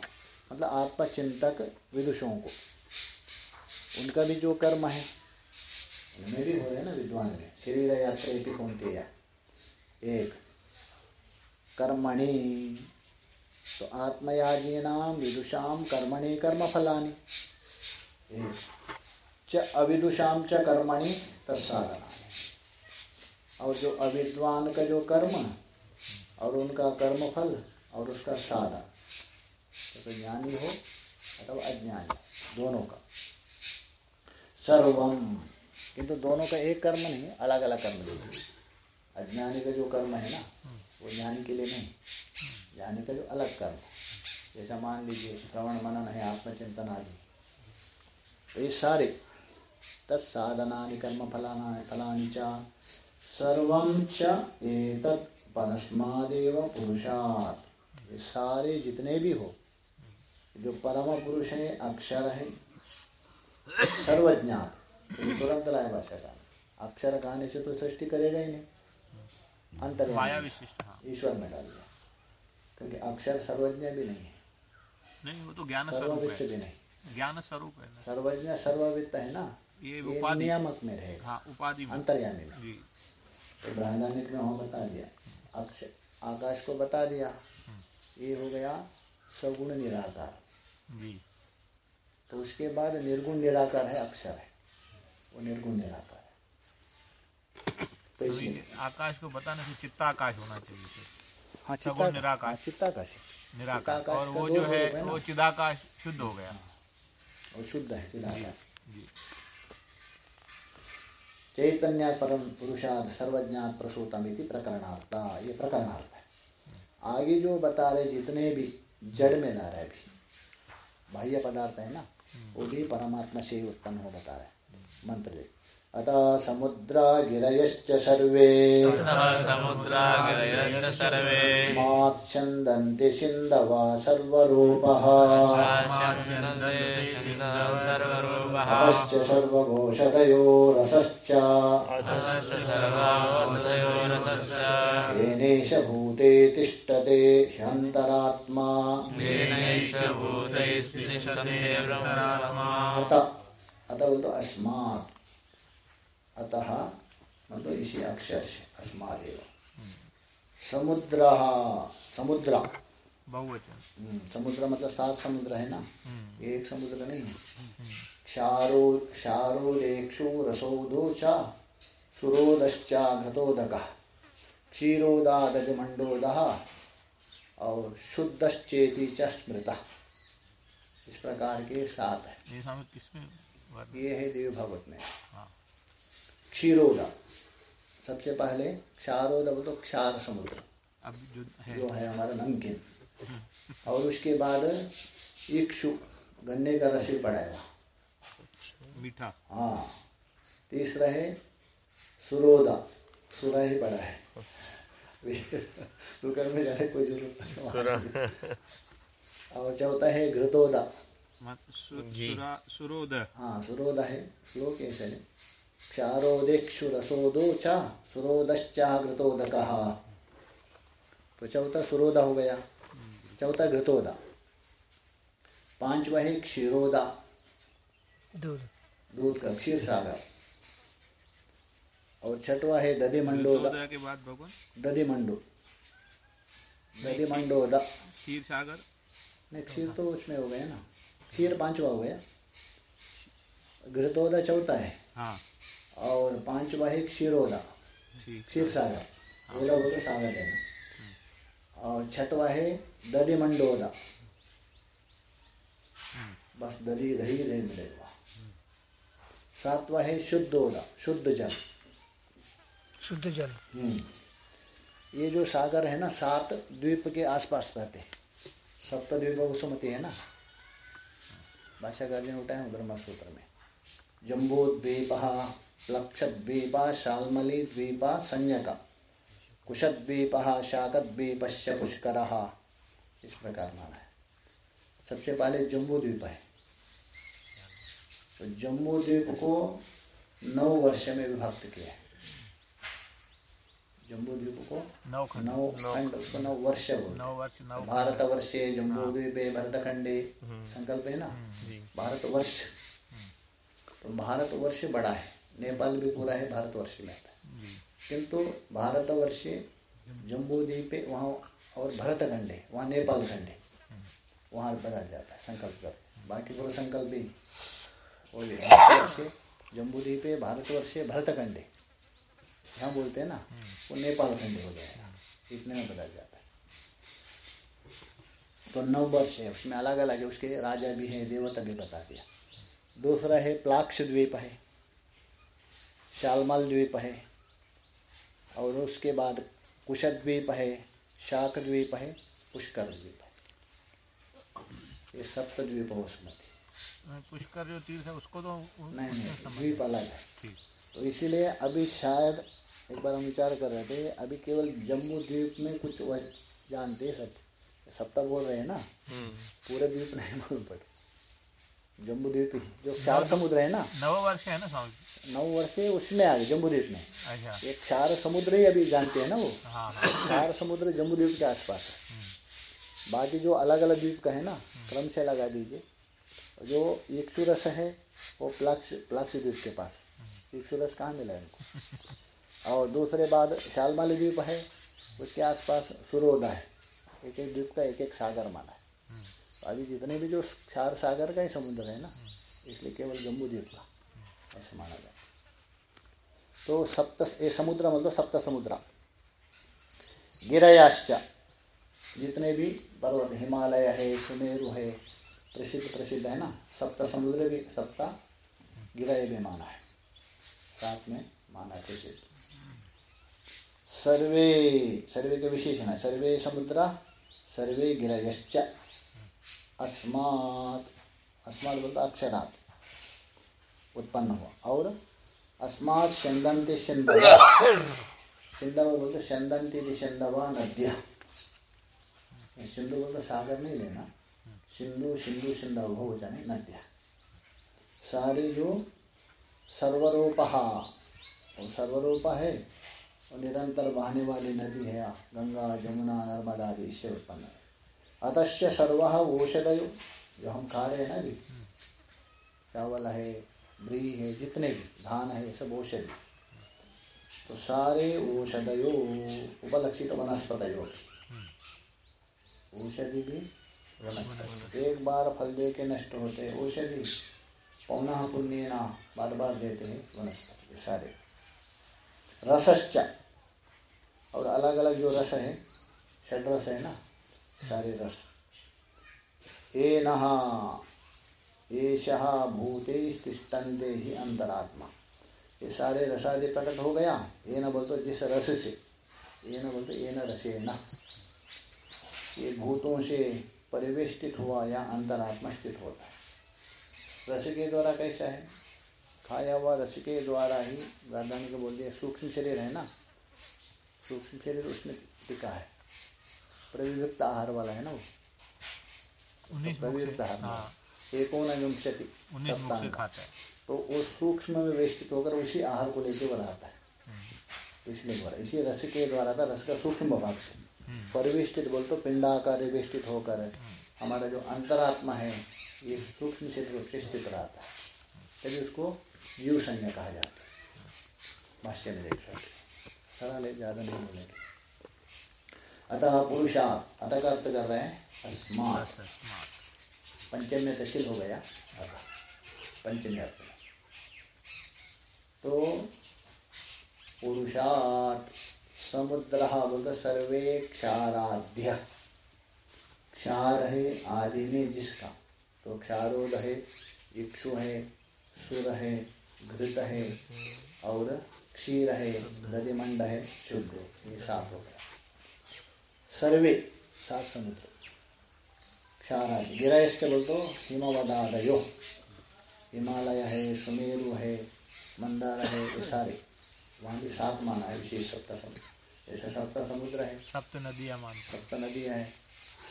S1: मतलब आत्मा चिंतक विदुषों को। उनका भी जो कर्म है, उनमें भी हो रहे ना विद्वान में। शरीर यात्रा कौनते एक, कर्मणि। तो आत्मयाजी नाम विदुषाम कर्मणि कर्म फलानी। एक, च अविदुषाम च कर्मणि तत्साधना और जो अविद्वान का जो कर्म, और उनका कर्म फल और उसका साधन तो ज्ञानी हो अथवा अज्ञानी, दोनों का। सर्वम। किंतु दोनों का एक कर्म नहीं अलग अलग कर्म लीजिए अज्ञानी का जो कर्म है ना, वो ज्ञानी के लिए नहीं। ज्ञानी का जो अलग कर्म जैसा मान लीजिए, श्रवण मनन है, आत्मचिंतन आदि। तो ये सारे तत्साधना कर्म फलाना, फलानि च। सर्वं च एतत् पुरुषात्। ये सारे जितने भी हो जो परम पुरुष है अक्षर है सर्वज्ञात तो तुरंत लाए भाषा का। अक्षर कहने से तो सृष्टि करेगा ही नहीं। अंतर
S2: हाँ।
S1: ईश्वर में डाल दिया। क्योंकि अक्षर सर्वज्ञ भी नहीं है।
S2: नहीं वो तो ज्ञान स्वरूप
S1: सर्ववित्त भी नहीं।
S2: ज्ञान स्वरूप है।
S1: सर्वज्ञ सर्ववित्त है ना?
S2: ये
S1: ये नियामक में रहेगा।
S2: हाँ उपाधि
S1: अंतर्यामी में। तो ब्रह्मांडिक में वहाँ बता दिया। अक्षर आकाश को बता दिया। ये हो गया सगुण निराकार।
S2: जी।
S1: तो उसके बाद निर्गुण निराकार है अक्षर है। वो निर्गुण निराकार है। तो
S2: तो आकाश को बताने से चित्ताकाश होना चाहिए
S1: हाँ चित्ता
S2: निराकार।
S1: हाँ, चित्ताकाश है।
S2: निराकार।
S1: चित्ताकाश
S2: और वो जो
S1: है
S2: है वो चिदाकाश शुद्ध हो गया।
S1: और शुद्ध है चिदाकाश। चैतन्य परम पुरुषार्थ सर्वज्ञात प्रसूतम प्रकरणार्थ। ये प्रकरणार्थ है। आगे जो बता रहे जितने भी जड़ में ला रहे भी बाह्य पदार्थ है ना वो भी परमात्मा से ही उत्पन्न हो बता रहे मंत्र दे अतः समुद्रा गिरयश्च सर्वे
S4: समुद्रागिरयश्च सर्वे।
S1: माच्छन्दन्ति सिन्धवा सर्वरूपः। अतश्च सर्वघोषदयो रसश्च येनेश भूते तिष्ठते ह्यन्तरात्मा। अत अत बोल दो अस्मात्। अतः मतलब इसी अक्षर से अस्मादेव। समुद्र समुद्र। हम्म, समुद्र मतलब सात समुद्र है ना?
S2: हम्म,
S1: एक समुद्र नहीं है। क्षारो क्षारोदेक्षु रसोदो च सुरोदश्चा घतोदक क्षीरोदादजमंडोद और शुद्धश्चेति च स्मृत। इस प्रकार के सात है।
S2: ये
S1: है देव भागवत में।
S2: हाँ।
S1: क्षीरोदा। सबसे पहले क्षारोदा बोल तो क्षार समुद्र।
S2: जो है।
S1: जो है हमारा नमकीन। और उसके बाद इक्षु गन्ने का रस ही पड़ा है।
S2: मीठा।
S1: हाँ। तीसरा है सुरोदा। सुरा ही पड़ा है। दुकान में जाने कोई ज़रूरत नहीं और चौथा है? घृतोदा।
S2: मत- सु- सुरा- सुरोद
S1: हाँ सुरोदा है। श्लोक ऐसे है? क्षारोदेक्षु रसोदो च सुरोदश्चा घृतोदक तो चौथा सुरोदा हो गया। चौथा घृतोदा। पांचवा है क्षीरोदा।
S5: दूध।
S1: दूध का क्षीर सागर और छठवा है दधि मंडोदा
S2: के बाद भगवान।
S1: दधि मंडो। दधि मंडोदा
S2: क्षीर सागर।
S1: नहीं क्षीर तो उसमें हो गया ना। क्षीर पांचवा हो गया। घृतोदा चौथा है।
S2: हाँ।
S1: और पांचवा है क्षीरोदा क्षीर सागर। ओदा बोलते सागर लेना और छठवा है दधि मंडोदा बस दधि दही दही मिलेगा सातवा है शुद्ध शुद्धोदा शुद्ध जल।
S5: शुद्ध जल।
S1: हम्म। ये जो सागर है ना, सात द्वीप के आसपास रहते सप्त द्वीप वसुमती है ना? भाषाकार जी ने ब्रह्म सूत्र में। जम्बो द्वीप लक्षद्वीप शालमली द्वीप, संज्ञक। कुशद्वीप शाकद्वीप पुष्कर। इस प्रकार माना है। सबसे पहले जम्बू द्वीप है। तो जम्बू द्वीप को नौ वर्ष में विभक्त किया है। जम्बू द्वीप को
S2: नौ खंड
S1: नौ खंड उसको नौ वर्ष बोलते
S2: नौ वर्ष नौ
S1: भारत वर्षे जम्बू द्वीपे भरतखंडे संकल्प है ना भारत वर्ष तो भारत वर्ष बड़ा है नेपाल भी पूरा है भारत वर्ष में आता है किंतु भारत वर्षे जम्बू द्वीपे वहाँ और भरतखंडे वहाँ नेपाल खंडे वहाँ बदल जाता है संकल्प करते बाकी पूरा संकल्प भी है। भारत वर्षे जम्बू द्वीपे भारतवर्षे भरतखंडे यहाँ बोलते हैं ना वो नेपाल खंडे हो जाएगा इतने में बदल जाता है। तो नौ वर्ष है उसमें अलग अलग है उसके राजा भी हैं देवता भी बता दिया। दूसरा है प्लाक्ष द्वीप है शालमल द्वीप है और उसके बाद कुशद द्वीप है शाक द्वीप है पुष्कर द्वीप है। ये सप्त द्वीप है उसमें।
S2: पुष्कर जो तीर्थ है उसको तो
S1: नहीं नहीं द्वीप अलग है। तो इसीलिए अभी शायद एक बार हम विचार कर रहे थे अभी केवल जम्मू द्वीप में कुछ वह जानते हैं सब। सप्ताह बोल रहे हैं ना। पूरे द्वीप नहीं बोल पड़े जम्बू द्वीप ही जो चार समुद्र है ना।
S2: नव वर्ष है ना
S1: नौ वर्ष से उसमें आ गए जम्बू द्वीप में।
S2: अच्छा।
S1: एक चार समुद्र ही अभी जानते हैं ना वो।
S2: हाँ हाँ।
S1: चार समुद्र जम्मू द्वीप के आसपास है। बाकी जो अलग अलग द्वीप का है ना क्रम से लगा दीजिए। जो इक्सुरस है वो प्लाक्स प्लाक्स द्वीप के पास। इक्सुरस कहाँ मिला है उनको और दूसरे बाद शालमाली द्वीप है उसके आसपास सुरोदा है। एक एक द्वीप का एक एक सागर माना है। तो अभी जितने भी जो चार सागर का ही समुद्र है ना इसलिए केवल जम्बू द्वीप का ऐसे माना जाता है। तो सप्त ये समुद्र मतलब सप्त समुद्र। गिरयाश्च जितने भी पर्वत हिमालय है सुमेरु है प्रसिद्ध प्रसिद्ध है ना सप्त समुद्र भी सप्ता गिरय भी माना है। साथ में माना प्रसिद्ध। सर्वे सर्वे के विशेषण है सर्वे समुद्र, सर्वे गिरयश्च। अस्मात् अस्मात् बोलता अक्षरात्। उत्पन्न हुआ। और अस्मात् शंदंते सिंधवा सिंधवा बोलते थी सिंधवा नद्या। सिंधु बोलते सागर नहीं लेना। सिंधु सिंधु सिंधव हो जाने नद्या। सारी जो सर्वरूपहा और सर्वरूपा है। और निरंतर बहने वाली नदी है गंगा जमुना नर्मदा आदि, इससे उत्पन्न है। अतश्य सर्व औषधयो। जो हम खा रहे हैं ना अभी। चावल है ब्री है, जितने भी, धान है सब औषधि। तो सारे औषधयो, उपलक्षित वनस्पतयो। औषधि भी वनस्पति एक बार फल दे के नष्ट होते हैं, औषधि। पौना पुण्य ना बार बार देते हैं वनस्पति सारे। रसश्च। और अलग अलग जो रस है, षड रस है ना, सारे रस। नहा एशः भूते तिष्ठन्ते ही अंतरात्मा। ये सारे रसादि प्रकट हो गया। ये न बोलते जिस रस से, ये न बोलते, ये न रसे न। ये भूतों से परिवेष्टित हुआ या अंतरात्मा स्थित होता है। रस के द्वारा कैसा है? खाया हुआ रस के द्वारा ही गर्दन को बोल दिया सूक्ष्म शरीर है ना? सूक्ष्म शरीर उसमें टिका है। प्रविभक्त आहार वाला है ना वो?
S2: उन्नीस
S1: प्रविभक्त आहार
S2: हाँ।
S1: एकोन विंशति तो वो सूक्ष्म में वेष्टित होकर उसी आहार को लेके बनाता है। तो इसलिए बोला इसी रस के द्वारा था रस का सूक्ष्म भाग से। परिवेष्टित बोल तो पिंडाकार वेष्टित होकर। हमारा जो अंतरात्मा है ये सूक्ष्म शरीर से स्थित रहता है। तभी उसको जीव संज्ञा कहा जाता है। भाष्य में देख सकते सरल ज़्यादा नहीं बोलेंगे। अतः पुरुषार्थ, अतः का अर्थ कर रहे हैं, अस्मात। पंचम में तशील हो गया। अतः पंचमी अर्थ। तो पुरुषार्थ, समुद्र बोलते सर्वे क्षाराध्य। क्षार है आदि में जिसका। तो क्षारोद है, इक्षु है, सुर है घृत है और क्षीर है दधिमंड है शुद्ध ये साफ़ हो गया। सर्वे सात समुद्र। क्षारादि। से बोल दो हिमवदादयो। हिमालय है सुमेरु है मंदार है ये सारे वहाँ भी सात माना है विशेष सप्त समुद्र। ऐसे सप्त समुद्र है
S2: सप्त नदियाँ मान
S1: सप्त नदी है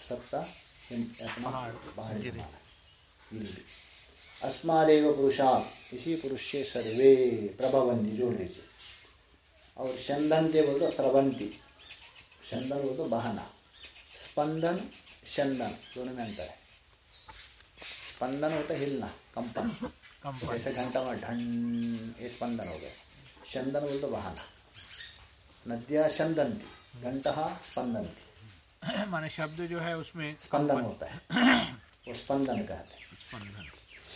S1: सप्त अपना
S2: पहाड़।
S1: पहाड़ गिरी अस्मादेव पुरुषात् इसी पुरुष से सर्वे प्रभवंती जोड़ लीजिए और चंदनते बोल तो स्रवंती। चंदन बोल तो बहाना। स्पंदन चंदन दोनों में अंतर है। स्पंदन होता हिलना कंपन। जैसे घंटा में ढन ये स्पंदन हो गया। चंदन बोल तो बहाना। नद्या चंदनती घंटा स्पंदनती
S2: माने शब्द जो है उसमें
S1: स्पंदन होता है। वो स्पंदन कहते हैं।
S2: स्पंदन।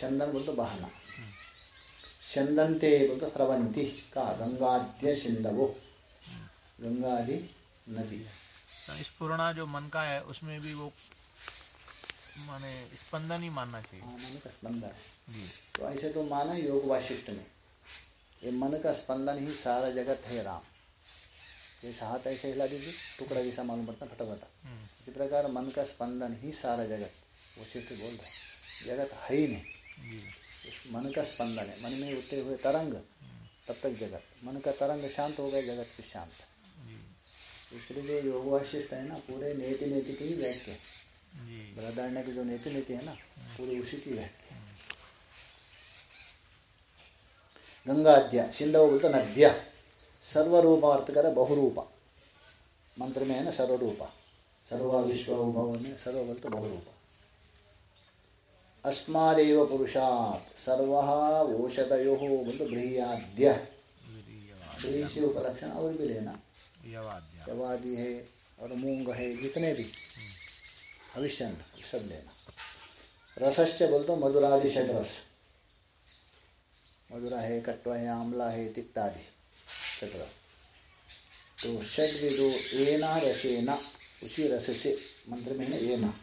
S1: चंदन बोल तो बहाना। चंदन ते बोल तो स्रवंती का गंगाद्य सिंधवो गंगा आदि नदी।
S2: तो इस पुराना जो मन का है उसमें भी वो माने स्पंदन ही मानना चाहिए।
S1: हाँ, मन का स्पंदन। है
S2: जी।
S1: तो ऐसे तो माना योग वाशिष्ठ में। ये मन का स्पंदन ही सारा जगत है राम। जैसे हाथ ऐसे हिला दीजिए टुकड़ा जैसा मालूम पड़ता फटाफट।
S2: हम्म,
S1: इसी प्रकार मन का स्पंदन ही सारा जगत वो सिर्फ़ बोल रहे हैं। जगत है ही नहीं।
S2: जी
S1: मन का स्पंदन है मन में उठते हुए तरंग, तब तक जगत। मन का तरंग शांत हो गया जगत की शांत। इसलिए जो योग वाशिष्ठ है ना, पूरे नेति नेति की ही
S2: जी
S1: बृहदारण्य की जो नेति नेति है ना, पूरी उसी की व्याख्या है। गंगाद्या सिंधव बोलते नद्या। सर्वरूप अर्थ करे बहुरूपा। मंत्र में है ना, सर्वरूपा। सर्वा विश्व सर्व बोलते बहुरूपा। अस्मादेव पुरुषात् सर्व ब्रीयाद्य। ब्री से उपलक्षण और भी लेना। जवादी है और मूंग है जितने भी। हविष्यन सब लेना। रसस्य बोलते मधुरादि षड रस मधुरा है कट्वा है आमला है तिक्तादि षड रस तो षड विदो एना रसेना। उसी रस से मंत्र में है एना।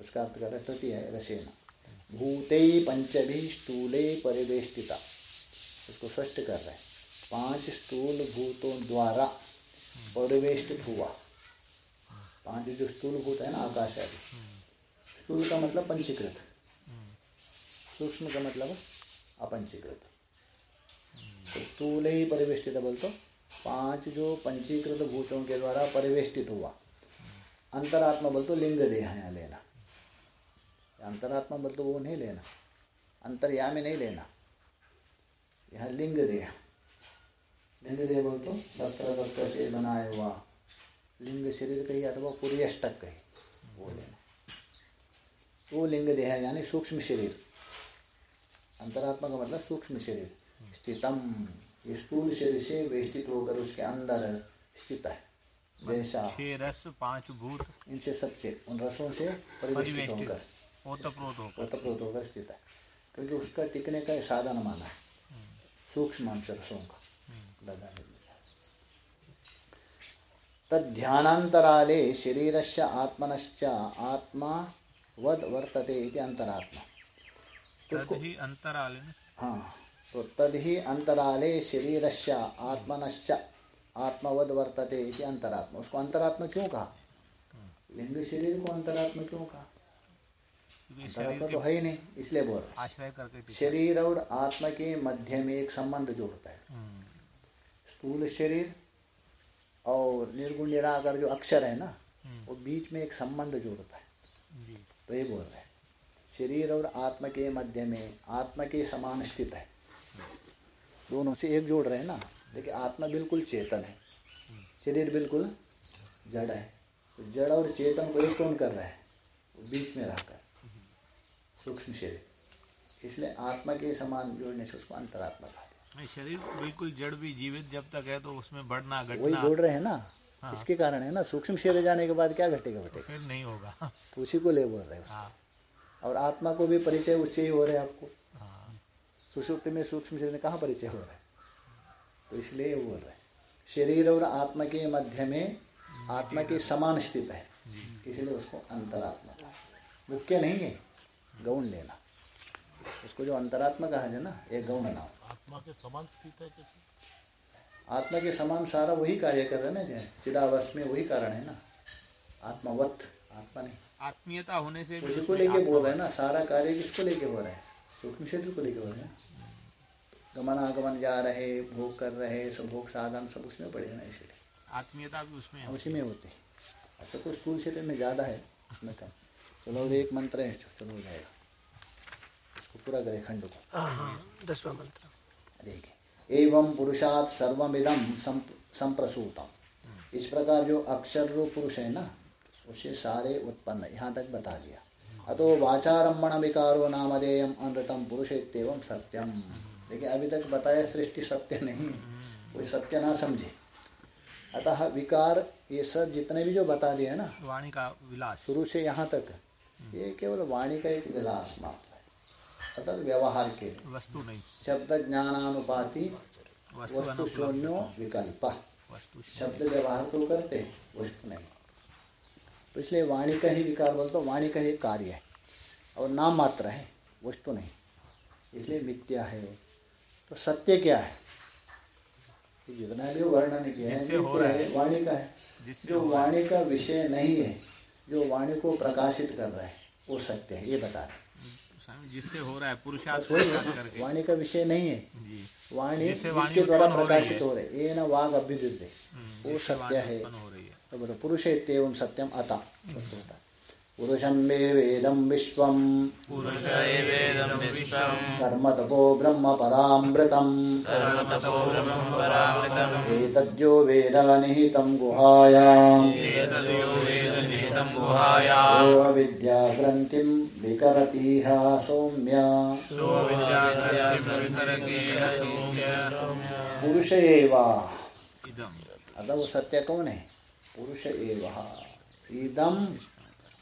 S1: उसका अर्थ कर तृतीय है रसेना। भूते पंचभी स्थूले परिवेष्टिता। उसको स्पष्ट कर रहे हैं। पाँच स्थूल भूतों द्वारा परिवेष्टित हुआ। पाँच जो स्थूल भूत है ना, आकाश आदि। स्थूल का मतलब पंचीकृत। सूक्ष्म का मतलब अपंचीकृत। तो स्थूल ही परिवेष्टित बोल तो पाँच जो पंचीकृत भूतों के द्वारा परिवेष्टित हुआ। अंतरात्मा बोल तो लिंग देह यहाँ लेना। अंतरात्मा बोल तो वो नहीं लेना। अंतर्यामी नहीं लेना। यहाँ लिंग देह। लिंग देह बोल तो तत्व से बनाया हुआ। लिंग शरीर कही अथवा पुर्यष्टक कही वो लेना। वो लिंग देह यानी सूक्ष्म शरीर। अंतरात्मा का मतलब सूक्ष्म शरीर। स्थितम। स्थूल शरीर से वेष्टित होकर उसके अंदर स्थित है। जैसा
S2: रस पाँच भूत।
S1: इनसे सबसे उन रसों से परिवेष्टित। होकर।
S2: ओतप्रोत होकर
S1: ओतप्रोत होकर स्थित है। क्योंकि उसका टिकने का साधन माना है। सूक्ष्म अंश रसों का दादा ने लिखा है। आत्मनश्च आत्मा वद वर्तते इति अंतरात्मा। तो उसको
S2: तद ही अंतराल
S1: हाँ तो तदहि अंतराले शरीरस्य आत्मनश्च आत्मवद वर्तते इति अंतरात्मा। उसको अंतरात्मा क्यों कहा? लिंग शरीर को अंतरात्मा क्यों कहा? अंतरात्मा तो है ही नहीं इसलिए बोल रहा शरीर और आत्मा के मध्य में एक संबंध जोड़ता है।
S2: हम्म,
S1: स्थूल शरीर और निर्गुण निराकार जो अक्षर है ना
S2: हम्म,
S1: वो बीच में एक संबंध जोड़ता है। तो ये बोल रहे हैं शरीर और आत्मा के मध्य में आत्मा के समान स्थित है। दोनों से एक जोड़ रहे हैं ना देखिए आत्मा बिल्कुल चेतन है शरीर बिल्कुल जड़ है। तो जड़ और चेतन को एक कौन कर रहा है? बीच में रहकर। सूक्ष्म शरीर। इसलिए आत्मा के समान जोड़ने से उसको अंतरात्मा कहा
S2: शरीर बिल्कुल जड़ भी जीवित जब तक है तो उसमें बढ़ना घटना।
S1: वही जोड़ रहे हैं ना? हाँ। इसके कारण है ना? सूक्ष्म शरीर जाने के बाद क्या घटेगा घटेगा?
S2: फिर नहीं होगा।
S1: तो उसी को ले बोल रहे हैं
S2: हाँ।
S1: और आत्मा को भी परिचय उससे ही हो रहा है आपको।
S2: हाँ।
S1: सुषुप्ति में सूक्ष्म शरीर कहाँ परिचय हो रहा है? तो इसलिए बोल रहे हैं। शरीर और आत्मा के मध्य में आत्मा की समान स्थित है। इसलिए उसको अंतरात्मा। मुख्य नहीं है। गौण लेना। उसको जो अंतरात्मा कहा है ना ये गौण नाम।
S3: आत्मा के समान स्थित है कैसे?
S1: आत्मा के समान सारा वही कार्य कर रहे ना जय चिदावस में वही कारण है ना। आत्मावत आत्मा नहीं।
S2: आत्मीयता होने से भी
S1: उसी को लेके बोल रहे हैं ना सारा कार्य किसको लेके हो रहा है? सूक्ष्म शरीर को लेके हो रहे हैं गमनागमन जा रहे भोग कर रहे सब भोग साधन सब उसमें पड़े हैं ना इसलिए।
S2: आत्मीयता भी उसमें
S1: उसी में होती है। ऐसा कुछ स्थूल क्षेत्र में ज़्यादा है उसमें कम। चलो एक मंत्र है चलो हो जाएगा। इसको पूरा करें खंड को।
S5: हाँ हाँ मंत्र।
S1: देखिए एवं पुरुषात सर्वमिदम संप- संप्रसूतम। इस प्रकार जो अक्षर रूप पुरुष है ना उससे सारे उत्पन्न यहाँ तक बता दिया। अतो वाचारम्भण विकारो नामधेयम अनृतम पुरुष इतम सत्यम। देखिए अभी तक बताया सृष्टि सत्य नहीं कोई सत्य ना समझे। अतः विकार ये सब जितने भी जो बता दिए है ना
S2: वाणी का विलास।
S1: शुरू से यहाँ तक। ये केवल वाणी का एक विलास मात्र है। अतः व्यवहार के
S2: वस्तु नहीं।
S1: शब्द ज्ञानानुपाति
S2: वस्तु
S1: शून्यो विकल्प। शब्द व्यवहार को करते हैं वस्तु नहीं। तो इसलिए वाणी का ही विकार बोलते तो वाणी का ही कार्य है। और नाम मात्र है वस्तु नहीं। इसलिए मिथ्या है। तो सत्य क्या है? जितना भी वर्णन किया है। वाणी का है। जो। वाणी का विषय नहीं है जो वाणी को प्रकाशित कर रहा है वो सत्य है ये बता रहे हैं।
S2: जिससे हो रहा है पुरुषार्थ
S1: वाणी का विषय नहीं है। वाणी जिसके द्वारा
S2: हो
S1: प्रकाशित
S2: है।
S1: रहे ये ना वाघ अभ्युदय
S2: हम्म,
S1: वो सत्य है।
S2: पुरुष है
S1: तो पुरुष इत्येवं सत्यम अता। पुरुषं मे वेदं विश्वं कर्म तपो ब्रह्म परामृतम् एतद्यो वेद निहितं गुहायाम्।
S4: एतद्यो वेदनिहितं गुहायाम्
S1: यो अविद्याग्रन्थिं विकरतीह सौम्य। पुरुष एव।
S2: इदम।
S1: अतः वो सत्य कौन है? पुरुष एव। इदम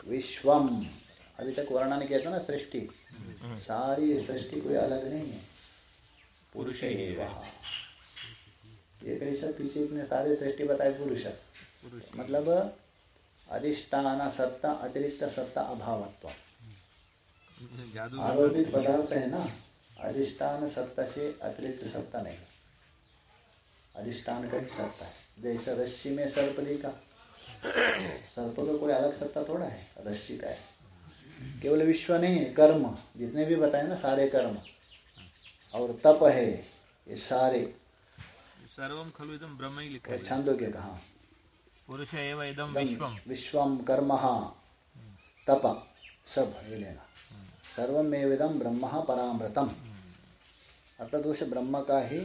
S1: विश्वम। अभी तक वर्णन किया था ना सृष्टि। सारी सृष्टि कोई अलग नहीं है। पुरुष एव ये कैसा पीछे इतने सारे सृष्टि बताए पुरुष। मतलब अधिष्ठान सत्ता अतिरिक्त सत्ता अभावत्व। आरोपित पदार्थ है ना अधिष्ठान सत्ता से अतिरिक्त सत्ता नहीं। अधिष्ठान का ही सत्ता है। जैसे रस्सी में सर्प का सर्प का कोई अलग सत्ता थोड़ा है रस्सी का है। केवल विश्व नहीं है कर्म। जितने भी बताए ना सारे कर्म। और तप है ये सारे।
S2: सर्वम खलु इदम ब्रह्म ही लिखा है।
S1: छंदों के कहा।
S2: पुरुष एव इदम विश्वम
S1: विश्वम कर्म तप सब ये लेना। सर्वमेविदम ब्रह्म परामृतम। अर्थात उस ब्रह्म का ही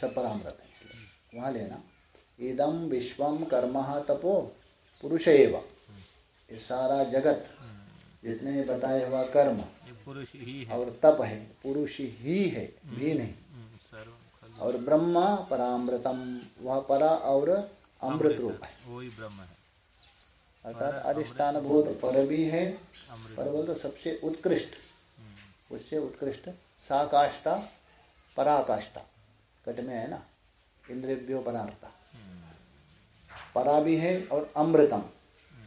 S1: सब परामृत है। वहाँ लेना। इदम विश्वम कर्म तपो पुरुष एव। ये सारा जगत जितने बताए हुआ कर्म
S2: पुरुष ही है।
S1: और तप है पुरुष ही है भी नहीं।
S2: हम्म, सर्वम खलु।
S1: और ब्रह्म परामृतम वह परा और अमृत रूप है।
S2: वही ब्रह्म है।
S1: अर्थात अधिष्ठान भूत पर भी है पर बोल तो सबसे उत्कृष्ट। उससे उत्कृष्ट साकाष्ठा पराकाष्ठा कट में है ना? इंद्रिव्यो परार्था। परा भी है और अमृतम।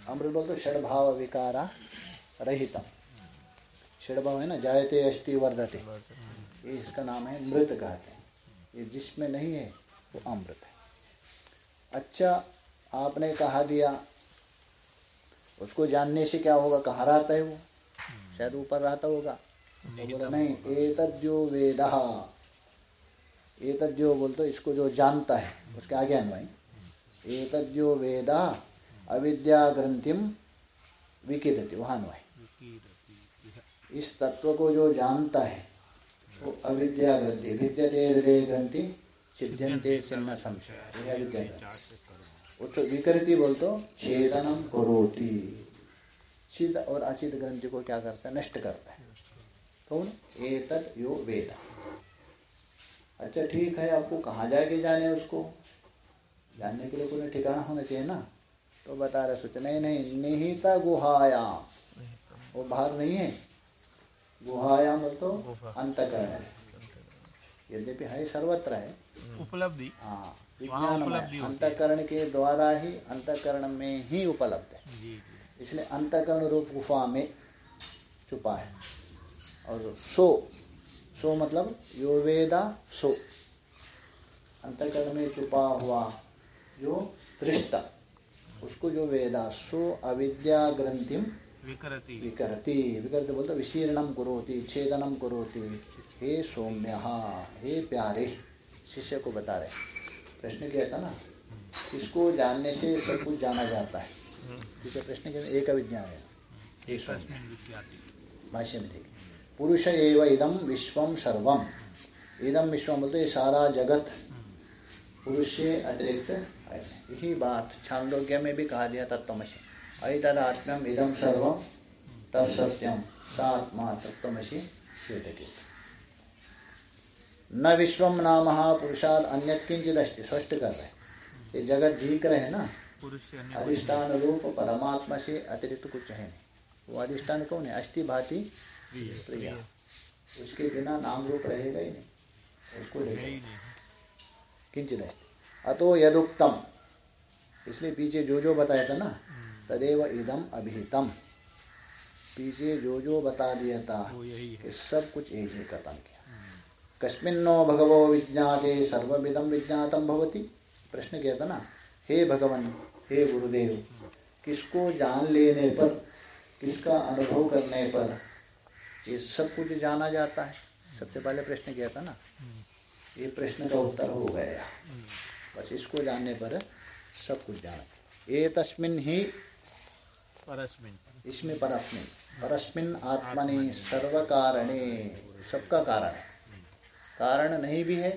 S1: अमृत बोलते तो षडभाव विकारा रहितम। षडभाव है ना जायते अस्थि वर्धते। ये इसका नाम है मृत कहते हैं। ये जिसमें नहीं है वो अमृत है। अच्छा आपने कहा दिया उसको जानने से क्या होगा? कहाँ रहता है वो? शायद ऊपर रहता होगा। तो बोला नहीं एतद्यो वेद। एतद्यो बोल तो इसको जो जानता है उसके आगे अन्वय एतद्यो वेद अविद्या ग्रंथिम विकिदति वहाँ अन्वय इस तत्व को जो जानता है वो अविद्या ग्रंथि विद्यते हृदय ग्रंथि सिद्ध्यंते चिन्ह संशय उसको विकृति बोल तो छेदनम करोति। छिद और अचिद ग्रंथि को क्या करता है? नष्ट करता है। कौन? एतद यो वेद। अच्छा ठीक है आपको कहाँ जाके जाने उसको? जानने के लिए कोई ठिकाना होना चाहिए ना? तो बता रहे सोचे नहीं नहीं निहित गुहायाम। वो बाहर नहीं है। गुहायाम तो अंतकरण। है यद्यपि है सर्वत्र है।
S2: उपलब्धि।
S1: हाँ विज्ञान अंतकरण के द्वारा ही अंतकरण में ही उपलब्ध है। इसलिए अंतकरण रूप गुफा में छुपा है। और सो सो मतलब यो वेदा सो। अंतकरण में छुपा हुआ जो दृष्ट। उसको जो वेदा सो अविद्या ग्रंथिम
S2: विकरति।
S1: विकरति। विकरति बोलते विशीर्णम करोति छेदनम करोति। हे सौम्य हे प्यारे शिष्य को बता रहे प्रश्न किया था ना? इसको जानने से सब कुछ जाना जाता है। ठीक है प्रश्न क्या एक विज्ञान है। भाष्य में देखिए। पुरुष एव इदम विश्वम सर्वम। इदम विश्वम बोलते सारा जगत। पुरुष से अतिरिक्त यही बात छांदोग्य में भी कहा दिया तत्वमसी ऐतदात्म्यम इदम सर्वम तत्सत्यम सात्मा तत्वमसी श्वेतके न विश्वम नाम पुरुषाद अन्य किंचित अस्ति स्पष्ट कर रहे ये जगत दिख रहे ना अधिष्ठान रूप परमात्मा से अतिरिक्त कुछ है नहीं। वो अधिष्ठान कौन है? अस्थि भाति। प्रिया। उसके बिना नाम रूप रहेगा ही नहीं उसको लेकर। किंचित अस्ति अतो यदुक्तम। इसलिए पीछे जो जो बताया था ना तदेव इदम अभिहितम। पीछे जो जो बता दिया था कि सब कुछ एक ही खत्म किया। कस्मिन्नो भगवो विज्ञाते सर्वविदम विज्ञातम भवति। प्रश्न किया था ना हे भगवान हे गुरुदेव किसको जान लेने पर किसका अनुभव करने पर ये सब कुछ जाना जाता है। सबसे पहले प्रश्न किया था ना ये प्रश्न का उत्तर हो गया। बस इसको जानने पर सब कुछ जाना। ये तस्मिन ही
S2: परस्मिन।
S1: इसमें परस्मिन। परस्मिन आत्मनि सर्व कारणे सबका कारण। है कारण नहीं भी है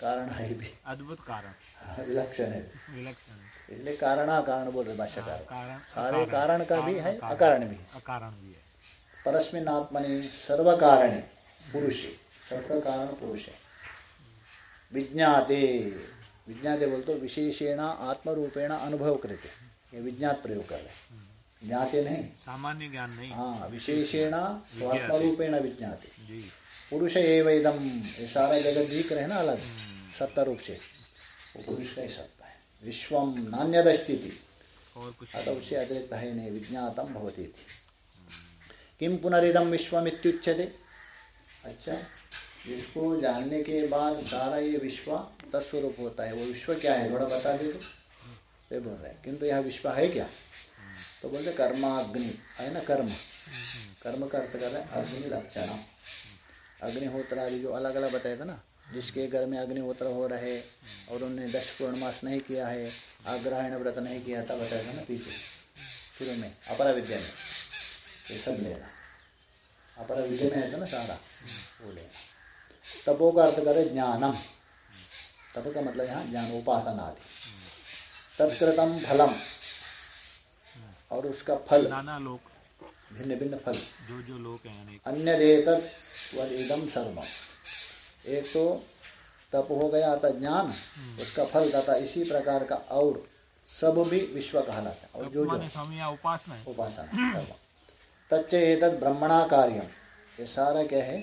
S1: कारण है भी।
S2: अद्भुत कारण।
S1: विलक्षण है।
S2: विलक्षण
S1: इसलिए कारणा कारण बोल रहे भाष्यकार।
S2: कारण
S1: सारे कारण का भी है
S2: कारण-
S1: अकारण भी है।
S2: अकारण भी है।
S1: परस्मिन आत्मनि सर्व कारणे पुरुष। है सबका कारण पुरुष है। विज्ञाते। विज्ञाते बोलते विशेषेण आत्मरूपेण अनुभव करते ये विज्ञात प्रयोग कर रहे ज्ञाते नहीं
S2: सामान्य ज्ञान नहीं
S1: हाँ विशेषेण स्वात्मरूपेण विज्ञाते पुरुष एव इदम ये सारा जगत दिख रहे ना अलग सत्ता रूप से वो पुरुष का ही सत्ता है विश्वम नान्यद स्थिति
S2: और कुछ
S1: अतः उससे अतिरिक्त है नहीं विज्ञातम भवती थी किम पुनरिदम विश्वम इत्युच्यते अच्छा इसको जानने के बाद सारा ये विश्व तत्स्वरूप होता है, वो विश्व क्या है? थोड़ा बता दे तो। ये बोल रहे किंतु यह विश्व है क्या? तो बोलते कर्माग्नि, है ना कर्म? कर्म का अर्थ कर रहे हैं अग्नि लक्षण। अग्निहोत्र आदि जो अलग अलग बताया था ना, जिसके घर में अग्निहोत्र हो रहे और उन्होंने दस पूर्णमास नहीं किया है, आग्रहण व्रत नहीं किया था बताया था ना पीछे, शुरू में, अपरा विद्या में। ये सब लेना अपरा विद्या में है था ना सारा, वो लेना तपो का अर्थ करे ज्ञानम। तप का मतलब यहाँ ज्ञान उपासना आदि तत्कृतम फलम और उसका फल
S2: नाना लोक।
S1: भिन्न भिन्न फल।
S2: जो जो लोक हैं
S1: अन्य देतत वदिदम सर्वम। एक तो तप हो गया अर्थात ज्ञान उसका फल तथा इसी प्रकार का और सब भी विश्व कहलाता है। और जो जो
S2: उपासना
S1: उपासना सर्वम। तच्च एतद ब्रह्मणा कार्यम। ये सारा क्या है?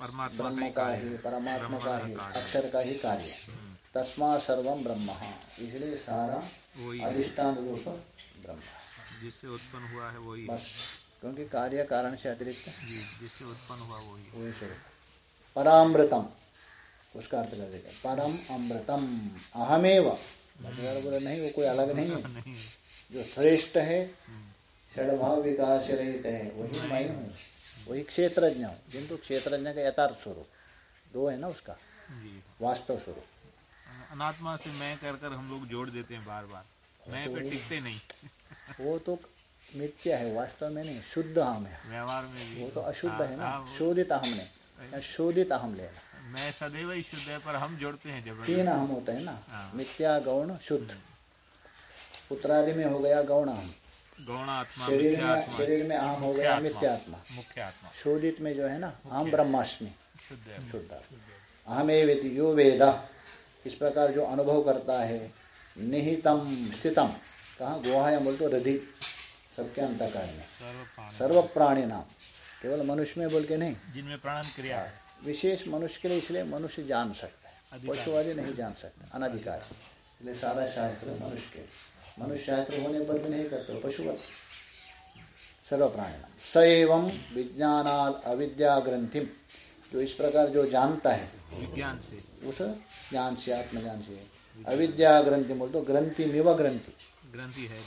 S2: परमात्मा का
S1: ब्रह्म
S2: ही
S1: का ही परमात्मा का ही अक्षर का ही कार्य। है तस्मा सर्व ब्रह्म। इसलिए सारा अधिष्ठान रूप ब्रह्म।
S2: जिससे उत्पन्न हुआ है वही
S1: बस क्योंकि कार्य कारण से अतिरिक्त
S2: जिससे उत्पन्न हुआ वही
S1: वही स्वरूप परामृतम उसका अर्थ कर देते परम अमृतम अहमेव। बोले नहीं वो कोई अलग नहीं है। जो श्रेष्ठ है षडभाव विकार से रहित है वही मैं हूँ। वही क्षेत्रज्ञ हूँ। किंतु क्षेत्रज्ञ का यथार्थ स्वरूप। दो है ना उसका? वास्तव स्वरूप।
S2: अनात्मा से मैं कर कर हम लोग जोड़ देते हैं बार बार मैं तो पे टिकते नहीं।
S1: वो तो मिथ्या है वास्तव में नहीं शुद्ध हम है।
S2: व्यवहार में भी।
S1: वो तो अशुद्ध है ना
S2: हाँ, वो-
S1: शोधित हम नहीं शोधित अहम लेना
S2: मैं सदैव ही शुद्ध है पर हम जोड़ते हैं जब
S1: तीन अहम होते हैं ना
S2: हाँ।
S1: मिथ्या गौण शुद्ध। पुत्रादि में हो गया गौण अहम
S2: गौण आत्मा
S1: शरीर में शरीर में आम हो गया
S2: मुख्य
S1: मिथ्या आत्मा
S2: मुख्य आत्मा।
S1: शोधित में जो है ना आम ब्रह्माष्टमी।
S2: शुद्ध है।
S1: शुद्ध। आत्मा। अहमेवेति यो वेद। इस प्रकार जो अनुभव करता है? निहितम स्थितम। कहाँ? गुहाया बोल तो रधि। सबके अंतकार में
S2: सर्व प्राणी
S1: प्राणी नाम केवल मनुष्य में बोल के नहीं?
S2: जिनमें प्राणन क्रिया है।
S1: विशेष मनुष्य के लिए इसलिए मनुष्य जान सकता है।
S2: अधिकार।
S1: पशु आदि नहीं जान सकते। अनधिकार। इसलिए सारा शास्त्र मनुष्य के। मनुष्य शास्त्र होने पर भी नहीं करते पशुवत। सर्व प्राणी नाम स एवं विज्ञानाद अविद्या ग्रंथिम। जो इस प्रकार जो जानता है
S2: विज्ञान से।
S1: उस ज्ञान से आत्मज्ञान से। अविद्या ग्रंथि बोल तो ग्रंथि मिव ग्रंथि।
S2: ग्रंथि है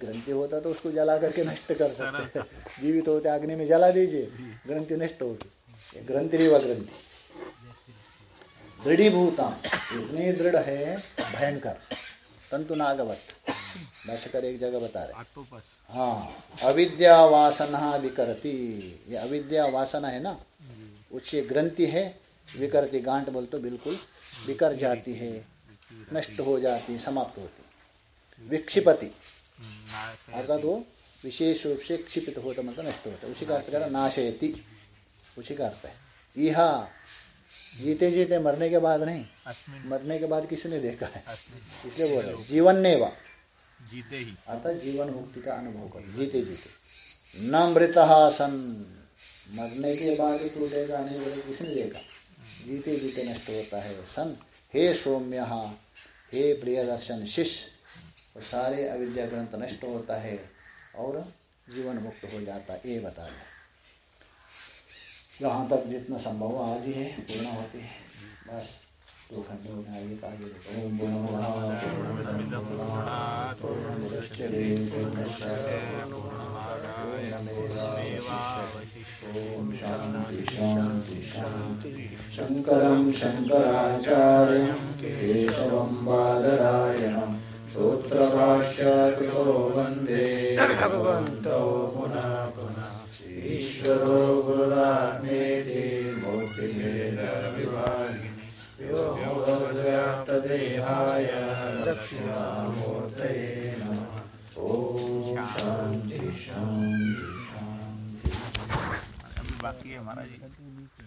S1: ग्रंथि होता तो उसको जला करके नष्ट कर सकते हैं। जीवित होते अग्नि में जला दीजिए ग्रंथि नष्ट होगी ग्रंथि रिवा ग्रंथि। दृढ़ीभूतम। इतनी दृढ़ है भयंकर। तंतु नागवत भाष्यकर एक जगह बता रहे हाँ। अविद्या वासना विकरती। ये अविद्या वासना है ना? उससे ग्रंथि है विकरती गांठ बोल तो बिल्कुल विकर जाती है नष्ट हो जाती है समाप्त होती। विक्षिपति। अर्थात वो विशेष रूप से क्षिपित होता मतलब नष्ट होता। उसी का अर्थ करा नाशयति। उसी का अर्थ है। यह जीते जीते मरने के बाद नहीं मरने के बाद किसने देखा है? इसलिए बोल रहे जीवन ने वा
S2: जीते ही।
S1: अर्थात जीवन मुक्ति का अनुभव कर जीते जीते। न मृत सन। मरने के बाद ही टूटेगा नहीं बोले किसने देखा? जीते जीते नष्ट होता है सन। हे सौम्य हे प्रिय दर्शन शिष्य और सारे अविद्या ग्रंथ नष्ट होता है और जीवन मुक्त हो जाता है ये बता दें यहाँ तक जितना संभव हो आज ही है पूर्ण होती है। बस दो घंटे गए आगे आगे ओम शांति शांति शांति। शंकरं शंकराचार्यं केशवं बादरायणं सूत्रभाष्यकृतो वंदे भगवन्तौ पुनः पुनः। ईश्वरो गुरुरात्मेति दक्षिणामूर्तये
S2: बाकी है हमारा ये